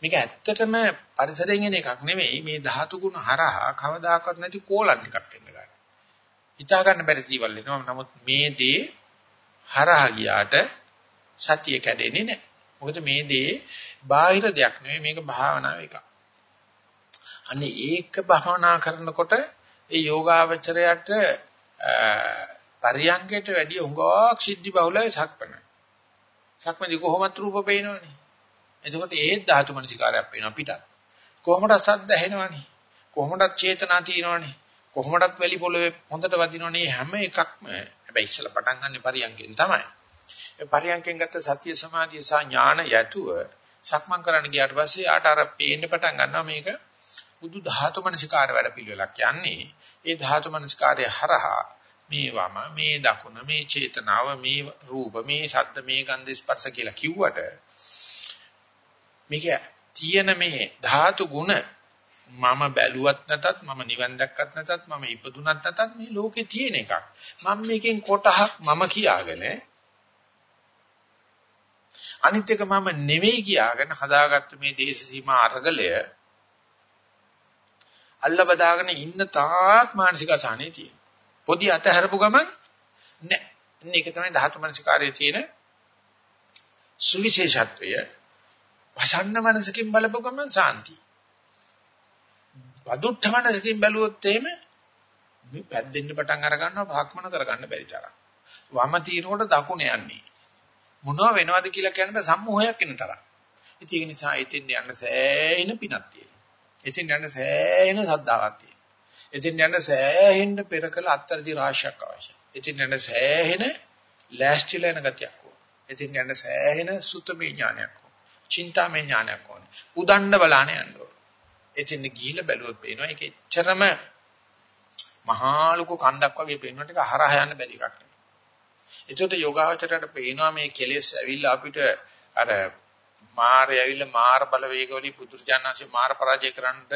[SPEAKER 1] මේක ඇත්තටම පරිසරයෙන් එන එකක් නෙවෙයි මේ ධාතු ගුණ හරහා කවදාකවත් නැති කෝලම් එකක් එන්න ගන්න. හිතා ගන්න බැරි ජීවල් වෙනවා. නමුත් මේ දේ හරහා ගියාට සතිය කැඩෙන්නේ නැහැ. මොකද මේ දේ බාහිර දෙයක් නෙවෙයි මේක භාවනාව එකක්. අනේ ඒක භාවනා කරනකොට ඒ යෝගාවචරයට පරියංගයට වැඩිය හුඟක් සිද්ධි බහුලයි සක්පන. සක්මදී කොහොමත් රූප පේනවනේ. එතකොට ඒ ධාතු මනසිකාරයක් පේනවා පිටත්. කොහොමද සද්ද ඇහෙනවනේ. කොහොමද චේතනා තියෙනවනේ. කොහොමදත් වැලි පොළවේ හොඳට වදිනවනේ හැම එකක්ම හැබැයි ඉස්සලා පටන් ගන්න පරියංගෙන් තමයි. ඒ පරියංගෙන් ගත්ත සතිය සමාධිය සහ ඥාන යතුව සක්මන් කරන්න ගියාට පස්සේ ආට අර පේන්න පටන් ගන්නවා මේක බුදු ධාතු මනසිකාර වැඩ පිළිවෙලක් යන්නේ. ඒ ධාතු මනසිකාරය හරහා මේ වම මේ දකුණ මේ චේතනාව මේ රූප මේ ශබ්ද මේ ගන්ධ ස්පර්ශ කියලා කිව්වට මේක තියෙන මේ ධාතු ගුණ මම බැලුවත් නැතත් මම නිවන් දැක්කත් නැතත් මම ඉපදුනත් නැතත් මේ ලෝකේ තියෙන එකක් මම මේකෙන් කොටහක් මම කියාගෙන අනිත් එක මම නෙවෙයි කියාගෙන හදාගත්ත මේ දේශ සීමා අරගලය අල්ල බදාගෙන ඉන්න තාක් මානසික අසහනේ තියෙන. පොඩි අතහැරපු ගමන් නෑ. මේක තමයි ධාතු මනසිකාරයේ තියෙන සුවිශේෂත්වය. වසන්න මනසකින් බලපු ගමන් සාන්ති. වදුට්ඨ මනසකින් බැලුවොත් එහෙම මේ පැද්දෙන්න පටන් අර ගන්නවා භාක්මන කරගන්න බැරි තරම්. වම తీනකොට දකුණ යන්නේ. මොනව වෙනවද කියලා කියන්න සම්මෝහයක් එන තරම්. ඉතින් ඒ නිසා ඉතින් යන්න සෑහෙන පිනක් තියෙනවා. ඉතින් යන්න සෑහෙන සද්දාවක් තියෙනවා. ඉතින් යන්න සෑහෙන පෙර කළ අත්තරදි රාශියක් අවශ්‍යයි. ඉතින් යන්න සෑහෙන ලෑස්තිලා යන ගතියක් ඕන. ඉතින් යන්න සෑහෙන සුතමේ ඥානයක් ඕන. චින්තාමේ ඥානයක් ඕන. උදණ්ඩ බලාන යන්න ඕන. ඉතින් ගිහිල්ලා බැලුවොත් පේනවා ඒක එච්චරම මහා ලොකු කන්දක් වගේ පේනකොට ඒක හරහා යන්න බැරි එකක් නෙවෙයි. ඒකට යෝගාවචරයට පේනවා මේ කෙලෙස් ඇවිල්ලා අපිට අර මාරය ඇවිල්ලා මාර බලවේග වලින් පුදුරජානන්සේ මාර පරාජය කරන්නට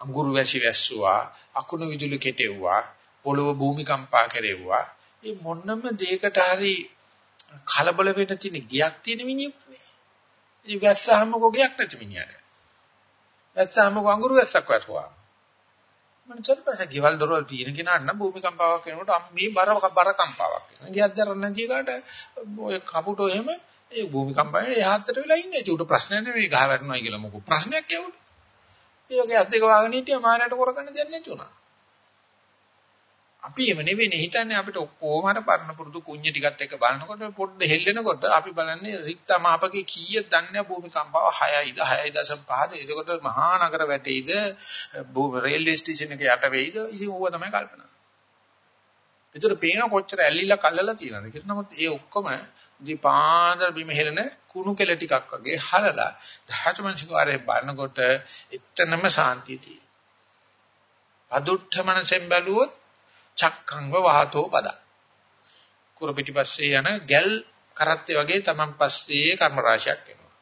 [SPEAKER 1] අඟුරු වැසි වැස්සුවා අකුණු විදුලි කෙටෙව්වා පොළොව භූමිකම්පා කෙරෙව්වා. මේ මොන්නම දෙයකට හරි කලබල වෙන්න තියෙන ගියක් තියෙන මිනිහෙක් නේ. ඉතින් වැස්සහම කොගයක් නැති මිනිහට. වැස්සහම අඟුරු වැස්සක් වටුවා මම චරිතපස ගෙවල් දොරවල් තියෙන කෙනාට නම් භූමිකම්පාවක් වෙනකොට මේ බර බර කම්පාවක් වෙනවා ගියක් දරන්න නැති එකට ඔය කපුටෝ එහෙම ඒ භූමිකම්පයනේ එහාත්තට වෙලා ඉන්නේ. ඒක උඩ ප්‍රශ්නයක් නෙවෙයි ගහ වැටෙනවා කියලා මොකෝ ප්‍රශ්නයක් යවුනේ. ඒ වගේ අත් දෙක වහගෙන හිටියා මානයට කරගන්න දෙයක් නැති වුණා. අපි එව නෙවෙයි හිතන්නේ අපිට ඔක්කොම අර පරණ පුරුදු කුඤ්ඤ ටිකත් එක්ක බලනකොට පොඩ්ඩ හෙල්ලෙනකොට අපි බලන්නේ රික්තා මාපකේ කීයද දන්නේ භූමිකම්පාව 6යිද 6.5ද එතකොට මහා නගර වැටෙයිද රේල්වේ ස්ටේෂන් එක යට වෙයිද ඉතින් ඕව තමයි කල්පනා. ඒතර පේන කොච්චර ඇල්ලිලා කල්ලලා තියෙනවද කියලා. නමුත් ඒ ඔක්කොම දීපාන්දර බිම හෙලන කුණු කෙල ටිකක් වගේ හලලා ධාතු මනසිකාරය බලනකොට එතනම සාන්තිය තියෙනවා. පදුට්ඨ මනසෙන් බැලුවොත් චක්ඛංව වාතෝ පද. කුර පිටිපස්සේ යන ගැල් කරත්තේ වගේ තමන් පස්සේ කර්ම රාශියක් එනවා.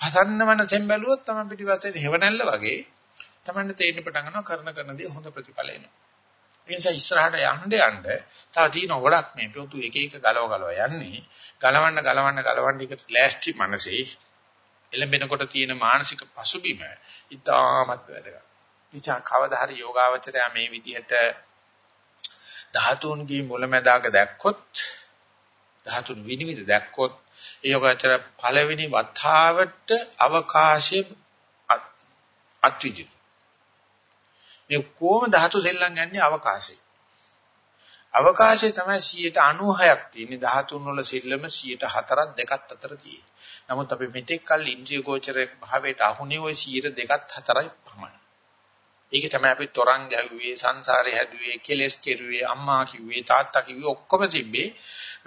[SPEAKER 1] පසන්න මනසෙන් බැලුවොත් තමන් පිටිපස්සේ හේවණල්ල වගේ තමන්ට තේින්න පටන් ගන්නවා කරන කරන දේ හොඳ ප්‍රතිඵල එනවා. ඒ නිසා ඉස්සරහට යන්න යන්න තව තියෙන ගොඩක් මේ පොතු එක එක ගලව ගලව යන්නේ ගලවන්න ගලවන්න ගලවන්න එකට ලෑස්ටි මනසේ එළඹෙනකොට තියෙන මානසික පසුබිම ඉතාමත් වැදගත්. නිසා කවදා හරි යෝගාවචරය මේ විදිහට ධාතුන්ගේ මුලැමැදාක දැක්කොත් ධාතුන් විනිවිද දැක්කොත් ඒ යෝගාචර පළවෙනි වතාවට අවකාශයේ අත්විඳින මේ කොහොම ධාතු සෙල්ලම් යන්නේ අවකාශයේ. අවකාශයේ තමයි 96ක් තියෙන්නේ 13 වල සෙල්ලම 104ක් දෙකක් අතර තියෙන්නේ. නමුත් අපි මෙතෙක් කල් ඉන්ද්‍රිය ගෝචරයේ භාවයට අහුනේ ওই 102ක් 4යි පමණයි. ඒක තමයි අපි තරංග ගැහුවේ සංසාරේ හැදුවේ කෙලස් කෙරුවේ අම්මා කිව්වේ තාත්තා කිව්වේ ඔක්කොම තිබ්බේ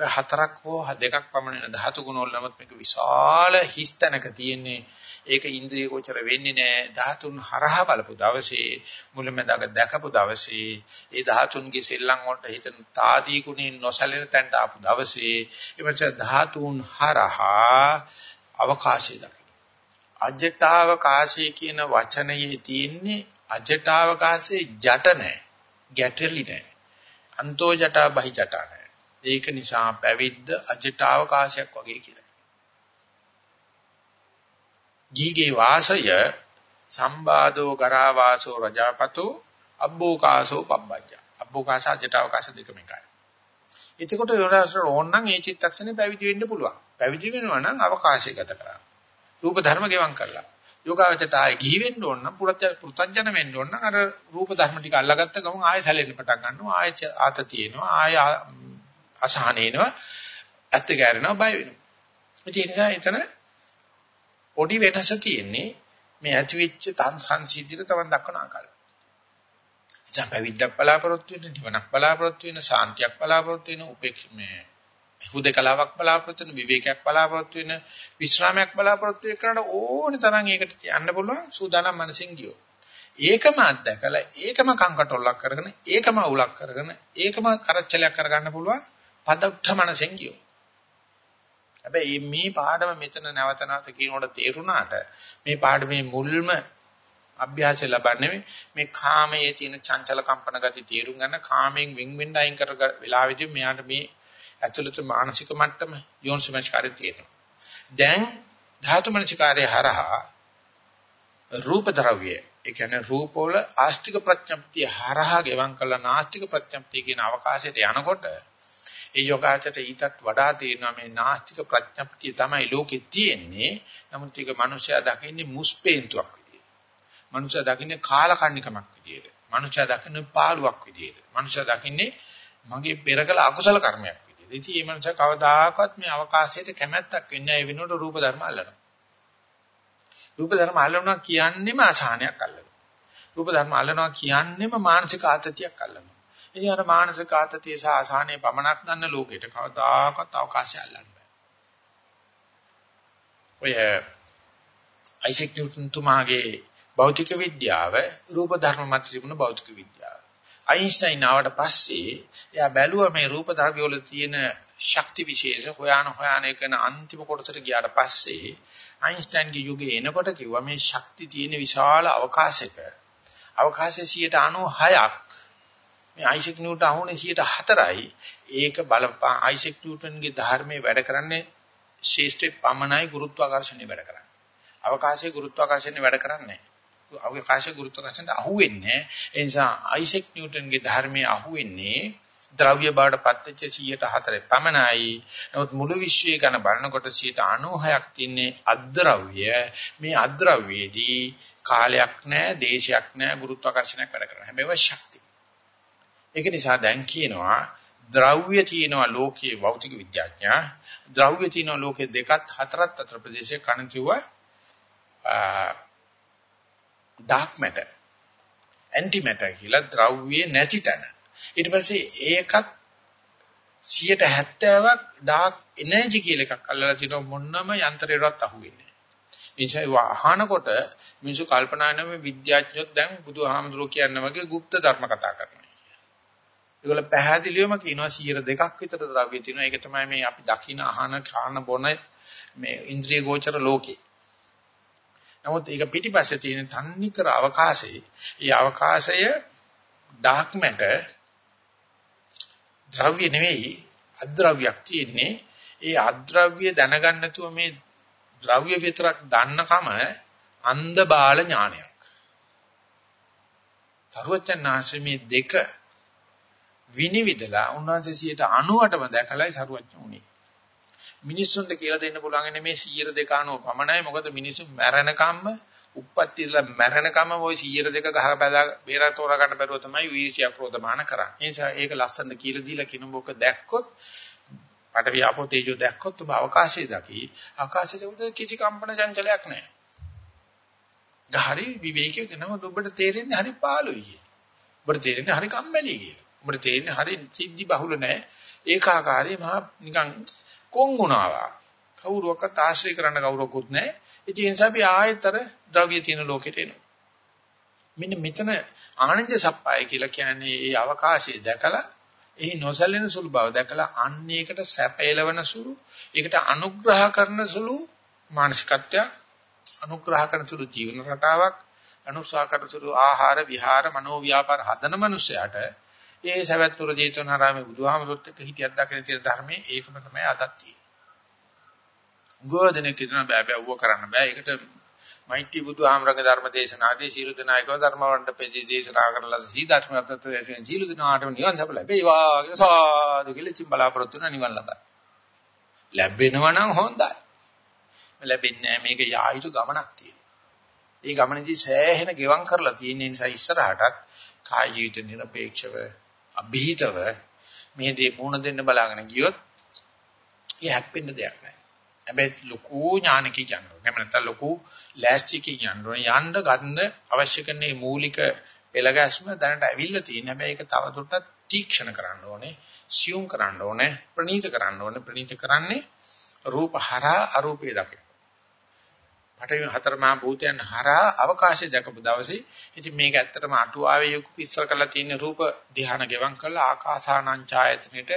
[SPEAKER 1] හතරක් හෝ දෙකක් පමණ ධාතු ගුණ වල නමුත් මේක විශාල හිස්තැනක තියෙන්නේ ඒක ඉන්ද්‍රිය ගෝචර වෙන්නේ නැහැ. ධාතුන් හරහා බලපු දවසේ මුලමඳාක දැකපු දවසේ ඒ ධාතුන්ගේ සෙල්ලම් වලට හිතන තාදී ගුණේ නොසැලෙන තැනට ආපු දවසේ එමෙච්ච ධාතුන් හරහා අවකාශය දකින්න. අජ්‍යතාවකාශය කියන වචනයේ තියෙන්නේ අජටාවකාශයේ ජට නැහැ. ගැටලි නැහැ. අන්තෝ ජටා බහි ජටා නැහැ. ඒක නිසා පැවිද්ද අජටාවකාශයක් වගේ කියලා. ගීගේ වාසය සම්බාධෝ කරා වාසෝ රජාපතෝ අබ්බෝකාසෝ පබ්බජ්ජ. අබ්බෝකාස අජටාවකාශ දෙකම එකයි. එතකොට යෝදාසර ඕනනම් ඒ චිත්තක්ෂණේ පැවිදි වෙන්න පුළුවන්. පැවිදි වෙනවා නම් අවකාශය ගත කරා. රූප ධර්ම ගෙවම් කරලා. යෝගාවචරයට ආයේ ගිහි වෙන්න ඕන නම් පුරතජන වෙන්න ඕන නම් අර රූප ධර්ම ටික අල්ලගත්ත ගමන් ආයෙ සැලෙන්න පටන් ගන්නවා. ආයෙ ආත තියෙනවා. ආයෙ අසහනේනවා. ඇත්ත ගෑරෙනවා බය වෙනවා. ඒ නිසා එතන පොඩි වෙනස තියෙන්නේ මේ ඇතිවෙච්ච තන් සංසිද්ධියට තවන් දක්වන ආකාරය. ඉතින් පැවිද්දක් බලාපොරොත්තු වෙන, නිවනක් බලාපොරොත්තු වෙන, සාන්තියක් බලාපොරොත්තු වෙන, උපේක්ෂ මේ හුදකලාවක් බලාපොරොත්තු වෙන, විවේකයක් බලාපොරොත්තු වෙන, විශ්‍රාමයක් බලාපොරොත්තු වෙන කරන ඕනේ තරම් ඒකට යන්න පුළුවන් සූදානම් මනසින් ගියෝ. ඒකම අත්දකලා ඒකම කංකටොල්ලක් කරගෙන ඒකම උලක් කරගෙන ඒකම කරච්චලයක් කරගන්න පුළුවන් පදක්ෂ මනසෙන් ගියෝ. හැබැයි මේ පාඩම මෙතන නැවත නැවත කියනකොට තේරුණාට මේ පාඩමේ මුල්ම අභ්‍යාසය ලබන්නේ මේ කාමයේ තියෙන චංචල කම්පන ගති තේරුම් ගන්න කාමයෙන් වින් වින් අයින් කර වෙලාවෙදී මෙයාට මේ ඇතුළත මානසික මට්ටම යෝනිසමස්කාරය තියෙනවා. දැන් ධාතු මනසිකාරය හරහා රූප ද්‍රව්‍ය ඒ කියන්නේ රූපවල ආස්තික ප්‍රඥප්තිය හරහා ගෙවම් කළ නාස්තික ප්‍රඥප්තිය කියන අවකාශයට යනකොට ඒ යෝගාචරයට ඊටත් වඩා තේරෙනවා මේ නාස්තික ප්‍රඥප්තිය තමයි ලෝකේ තියෙන්නේ. නමුත් ඒක මිනිස්සයා දකින්නේ මුස්පේන්තුවක් මනුෂයා දකින්නේ කාලකන්නිකමක් විදියට. මනුෂයා දකින්නේ පාළුවක් විදියට. මනුෂයා දකින්නේ මගේ පෙරකල අකුසල කර්මයක් විදියට. ඉතින් මේ මනුෂයා කවදාකවත් මේ අවකාශයට කැමැත්තක් වෙන්නේ නැහැ. ඒ වෙනුවට රූප ධර්ම අල්ලනවා. රූප ධර්ම අල්ලනවා කියන්නේම අසහනයක් අල්ලනවා. රූප ධර්ම අල්ලනවා කියන්නේම මානසික ආතතියක් අල්ලනවා. ඉතින් අර මානසික ආතතිය සහ අසහනය පමණක් ගන්න ලෝකෙට කවදාකවත් අවකාශය අල්ලන්න බෑ. ඔය අයිසෙක් නිව්ටන් තුමාගේ භෞතික විද්‍යාව රූප ධර්ම මත තිබුණ භෞතික විද්‍යාව. අයින්ස්ටයින් ආවට පස්සේ එයා බැලුවා මේ රූප ධර්ම වල තියෙන ශක්ති විශේෂ හොයාන හොයාන කරන අන්තිම කොටසට ගියාට පස්සේ අයින්ස්ටයින්ගේ යුගයේ එනකොට කිව්වා මේ ශක්ති තියෙන විශාල අවකාශයක. අවකාශයේ 96ක් මේ අයිසෙක් නිව්ටන් අහුනේ 4යි ඒක බලපා අයිසෙක් නිව්ටන්ගේ ධර්මයේ වැඩ කරන්නේ ශේෂ්ඨ පමණයි ගුරුත්වාකර්ෂණය වැඩ කරන්නේ. අවකාශයේ ගුරුත්වාකර්ෂණය වැඩ කරන්නේ. අවකාශ ගුරුත්වාකර්ෂණයට අහුවෙන්නේ ඒ නිසා අයිසෙක් නිව්ටන්ගේ ධර්මයේ අහුවෙන්නේ ද්‍රව්‍ය බවට පත්වෙච්ච 104 පමණයි. නමුත් මුළු විශ්වය ගැන බලනකොට 96ක් තින්නේ අද්‍රව්‍ය. මේ අද්‍රව්‍යයේදී කාලයක් නැහැ, දේශයක් නැහැ, ගුරුත්වාකර්ෂණයක් වැඩ කරනවා. හැබැයි ශක්තිය. ඒක නිසා දැන් කියනවා ද්‍රව්‍ය තියෙනවා ලෝකයේ භෞතික විද්‍යාඥයා ද්‍රව්‍ය තියෙනවා ලෝකයේ දෙකත් හතරත් අතර ප්‍රදේශයේ කණතිව dark matter anti matter කියලා ද්‍රව්‍ය නැති තැන. ඊට පස්සේ ඒකත් 70ක් dark energy කියලා එකක් අල්ලලා තිනවා මොනම යන්ත්‍රයකටවත් අහුවෙන්නේ නැහැ. ඒ නිසා අහනකොට මිනිස්සු කල්පනා කරන මේ විද්‍යාඥයෝ දැන් බුදුහාමුදුරුවෝ කියන වගේ গুপ্ত ධර්ම කතා කරනවා. ඒගොල්ල පැහැදිලිවම කියනවා 102ක් විතර ද්‍රව්‍ය තියෙනවා. ඒක තමයි මේ අපි දකින අහන කාන බොන මේ ඉන්ද්‍රිය ගෝචර ලෝකේ. නමුත් ඒක පිටිපස්සේ තියෙන තන්නේ කර අවකාශයේ ඒ අවකාශය dark matter ද්‍රව්‍ය නෙවෙයි අද්‍රව්‍යයක් තියෙන්නේ ඒ අද්‍රව්‍ය දැනගන්න නැතුව මේ ද්‍රව්‍ය විතරක් දන්නකම අන්ධ බාල ඥානයක්. සරුවචනාංශ මේ දෙක විනිවිදලා උන්වහන්සේ 98ම දැකලායි සරුවචන උනේ. මිනිස්සුන්ට කියලා දෙන්න පුළුවන් මේ 100 දෙක අනුව පමණයි මොකද මිනිස්සු මැරෙනකම්ම උප්පත්ති ඉඳලා මැරෙනකම්ම ওই 100 දෙක ගහ බැලලා බේරා තෝරා ගන්න බැරුව තමයි වීර්ෂ්‍ය ක්‍රෝධමාන කරන්නේ. ඒ නිසා ඒක ලස්සන කියලා දීලා කිනුඹක දැක්කොත් පට වියාපෝ තේජෝ දැක්කොත් ඔබ අවකාශයේ දකි. අවකාශයේ උඩ කිසි කම්පන චංචලයක් නැහැ. ගහරි විවේකයේ නම ඔබට තේරෙන්නේ හරි පාළුයි. ඔබට තේරෙන්නේ හරි කම්මැලි කියලා. ඔබට තේරෙන්නේ හරි සිද්ධි බහුල නැහැ. ඒකාකාරී මහා නිකන් කොංගුණාවා. කවුරුවක්වත් ආශ්‍රය කරන්න කවුරකුත් නැහැ. ඉතින් ඒ නිසා අපි ආයතර ද්‍රව්‍ය තියෙන ලෝකෙට එනවා. මෙන්න මෙතන ආනන්ද සප්පාය කියලා කියන්නේ ඒ අවකාශය දැකලා එහි නොසැලෙන සුළු බව දැකලා අන්න ඒකට සැපයලවන සුළු ඒකට අනුග්‍රහ කරන සුළු මානසිකත්වයක් අනුග්‍රහ කරන සුළු ජීවන රටාවක් අනුසාකරතුරු ආහාර විහාර මනෝ ව්‍යාපාර හදන මනුස්සයාට ඒ සවැත්තුර ජේතවනාරාමේ බුදුහාමරොත් එක්ක හිටියක් දකින තියෙන ධර්මයේ ඒකම තමයි අදත් තියෙන්නේ. ගෝධනේ කිතුන බෑ බෑ ඌව කරන්න බෑ. ඒකට මෛත්‍රී බුදුහාමරගේ ධර්ම දේශනාදී සීල දනායකව ධර්ම වණ්ඩ පෙති දේශනා කරලා සී ධර්ම තත්ත්වයෙන් සීල දනාටම නිවන් සප ලැබේවා කියලා සාදු කියලා චිම් බලාපොරොත්තු වෙන නිවන් ලබයි. ලැබෙනවා නම් හොඳයි. ලැබෙන්නේ නැහැ මේක යායුතු ගමනක් තියෙනවා. ඒ ගමනේදී සෑහෙන ගෙවම් කරලා තියෙන නිසා ඉස්සරහටත් කාය ජීවිත නිර්පේක්ෂව અભීතව මේ දේ මුණ දෙන්න බලාගෙන ගියොත් ඒ හැප්පෙන්න දෙයක් නැහැ. හැබැයි ලොකු ඥානකින් යන්න ඕනේ. එහෙම නැත්නම් ලොකු ලෑස්තිකින් යන්න ඕනේ. යන්න ගන්න අවශ්‍ය කරන මේ මූලික පෙළගැස්ම දැනට ඇවිල්ලා තියෙන. හැබැයි ඒක තවදුරටත් තීක්ෂණ කරන්න ඕනේ. සියුම් කරන්න ඕනේ. ප්‍රනීත කරන්න ඕනේ. ප්‍රනීත කරන්නේ රූප හරහා අරූපේ දකින. පඨවි හතර මහා භූතයන් හරහා අවකාශය දැකපු දවසේ ඉතින් මේක ඇත්තටම අටුවාවේ යොකු පිස්සල් කරලා තියෙන රූප ධ්‍යාන ගෙවම් කරලා ආකාසානං ඡායතනෙට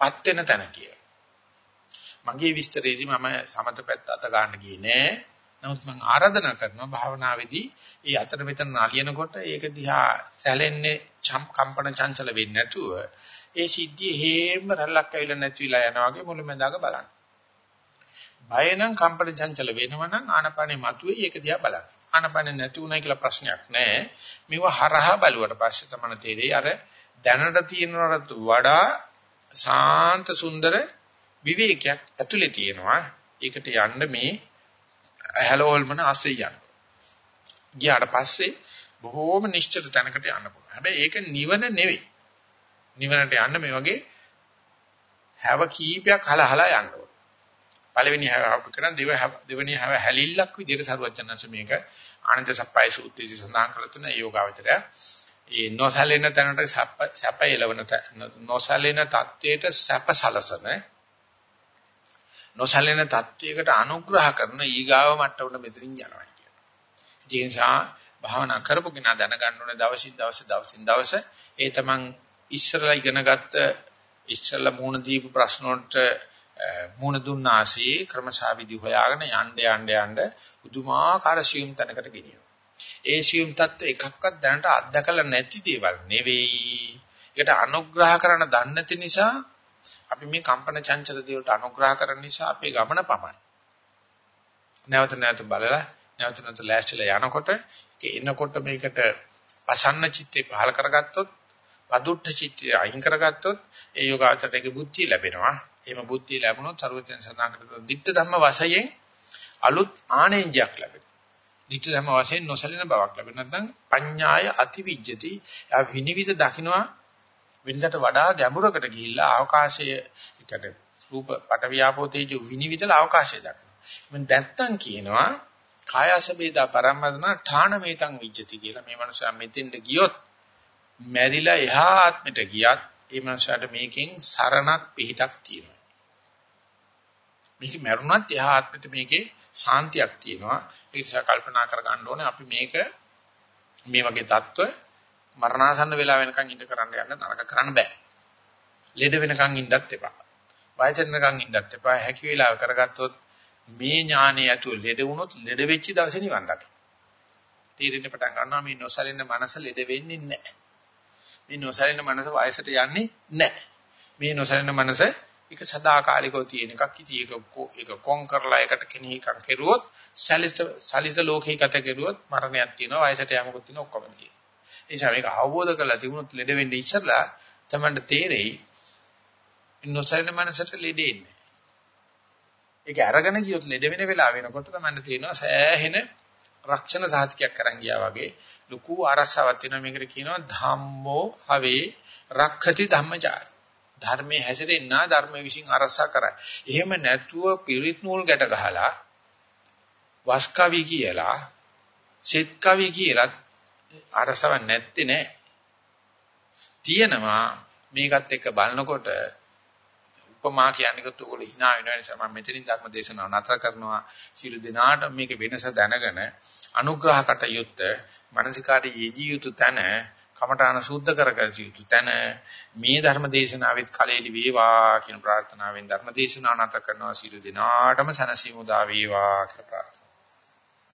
[SPEAKER 1] පත් වෙන තැන කිය. මගේ විස්තරයේදී මම සමත පැත්ත අත ගන්න ගියේ නෑ. නමුත් මම ආරාධනා කරනවා භාවනාවේදී ඒ අතර මෙතන නලියනකොට ඒක දිහා සැලෙන්නේ කම්පන චංචල වෙන්නේ නැතුව ඒ සිද්ධිය හේම රැල්ලක් ඇවිල්ලා නැති වෙලා යනවා වගේ මුලමඳාක බලන්න. බය නම් කම්පන චංචල වෙනවනම් ආනපනේ මතුවේ ඒක දිහා බලන්න. ආනපනේ නැති උනායි කියලා ප්‍රශ්නයක් නැහැ. මේව හරහා බලුවට පස්සේ තමයි තේරෙයි අර දැනට තියෙනවට වඩා සාන්ත සුන්දර විවේකයක් ඇතුලේ තියෙනවා. ඒකට යන්න මේ හැලෝල්මන ආසෙ යන්න. ගියාට පස්සේ බොහෝම නිශ්චිත තැනකට යන්න පුළුවන්. හැබැයි ඒක නිවන නෙවෙයි. නිවනට යන්න මේ වගේ හැව කීපයක් හලහලා යන්න ඕන. පළවෙනි හැවහුඩු කරන් දෙව දෙවෙනි හැව හැලිල්ලක් විදිහට සරුවචනංශ මේක ආනන්ද සප්පයි සූත්‍රයේ සඳහන් කරලා තියෙන යෝගාවචරය. ඒ නොසලෙන තැනට සැප එළවන නොසලෙන தත්වයට සැප සලසන නොසලෙන தත්වයකට අනුග්‍රහ කරන ඊගාව මට්ටමට මෙතනින් යනවා කියනවා. ඒ නිසා භාවනා කරපු කෙනා දැනගන්න ඕනේ දවසින් දවස දවසින් දවස ඒ තමන් ඉස්සරලා ඉගෙනගත්ත ඉස්සරලා මුණ දීපු ප්‍රශ්න වලට මූණ දුන්න ආසේ ක්‍රමශාවිදි හොයාගෙන යන්න යන්න යන්න උතුමාකාර සියුම් තැනකට ගෙනියනවා. ඒ සියුම් தත්ත්ව එකක්වත් දැනට අත්දකලා නැති දේවල් නෙවෙයි. ඒකට අනුග්‍රහ කරන දන්නේ නැති නිසා අපි මේ කම්පන චංචල දේවල්ට අනුග්‍රහ කරන නිසා අපේ ගමන පමනයි. නැවත නැවත බලලා නැවත නැවත ලෑස්තිලා යනකොට එනකොට මේකට පසන්න චිත්තේ පහල කරගත්තොත් පදුට්ඨ චිත්තය අයින් කරගත්තොත් ඒ යෝගාචරයේ බුද්ධිය ලැබෙනවා. එහෙම බුද්ධිය ලැබුණොත් සර්වඥයන් සඳහන් කරන ditta ධම්ම වශයෙන් අලුත් ආනෙන්ජයක් ලැබෙනවා. ditta ධම්ම වශයෙන් නොසලින බවක් ලැබෙන නැත්නම් පඤ්ඤාය අතිවිජ්ජති. යා විනිවිද දකින්නවා වෙනදට වඩා ගැඹුරකට ගිහිල්ලා අවකාශයේ එකට රූප පටවියාපෝ තේජෝ විනිවිදලා අවකාශය දක්වනවා. මම දැත්තන් කියනවා කායස වේදා පරම්මදන ඨානමේතං විජ්ජති කියලා. මේ මනුස්සයා මෙතෙන්ද ගියොත් මැරිලා එහා ආත්මෙට ගියත් ඒ මනුස්සයාට මේකෙන් සරණක් පිහිටක් තියෙනවා. මේක මරුණත් එහා ආත්මෙට මේකේ සාන්තියක් තියෙනවා. ඒ නිසා කල්පනා කර ගන්න ඕනේ අපි මේක මේ වගේ தত্ত্ব මරණාසන්න වෙලා වෙනකන් ඉඳ කරන්න යන්න නරක කරන්න බෑ. ලෙඩ වෙනකන් ඉඳත් එපා. වයසෙනකන් ඉඳත් එපා. හැකි වෙලාව කරගත්තොත් මේ ඥානය ඇතුළ ලෙඩ වුණොත් ලෙඩ වෙච්ච දවසේ නිවන් දකින්න. තීරණ පටන් ගන්නවා මේ නොසලින්න මනස ලෙඩ වෙන්නේ නැහැ. මේ නොසලින මනස වයසට යන්නේ නැහැ. මේ නොසලින මනස ඒක සදාකාලිකව තියෙන එකක්. ඉතින් ඒක ඒක කොන් කරලා එකට කෙනෙහි කර කෙරුවොත් සැලිත සැලිත ලෝකේ ගත කෙරුවොත් මරණයක් තියෙනවා වයසට යමකුත් තියෙනවා ඔක්කොම තියෙනවා. ඒ නිසා මේක අවබෝධ කරලා තිබුණොත් ලෙඩ වෙන්නේ ඉස්සරලා තමයි තේරෙයි. නොසැලෙන මනසට ලෙඩ එන්නේ. ඒක අරගෙන ගියොත් ලෙඩ වෙන වෙලාව වෙනකොට තමයි තේරෙනවා සෑහෙන රක්ෂණ සාධකයක් කරන් ගියා වගේ ලুকু ආරස්සාවක් තියෙනවා මේකට කියනවා ධම්මෝ හවේ රක්ඛති ධම්මචාර ධර්මයේ හැසිරෙන්නා ධර්මයේ විසින් ආරස්සා කරයි. එහෙම නැතුව පිරිත් නූල් ගැට ගහලා වස්කවි කියලා සිත් කවි කියලා අරසව නැත්තේ නෑ. තියෙනවා මේකත් එක්ක බලනකොට උපමා කියන්නේ කොට ඔයගොල්ලෝ hina වෙන නිසා මම මෙතනින් ධර්ම දේශනාව නතර කරනවා. සියලු දෙනාට මේක වෙනස දැනගෙන අනුග්‍රහකට යුත් මානසිකාරී යෙදිය යුතු තැන කමඨාන සුද්ධ කරගත යුතු තැන මේ ධර්ම දේශනාවෙත් කලෙලි වේවා කියන ප්‍රාර්ථනාවෙන් ධර්ම දේශනාව නතර කරනවා. සියලු දෙනාටම සනසීමු දා වේවා කියලා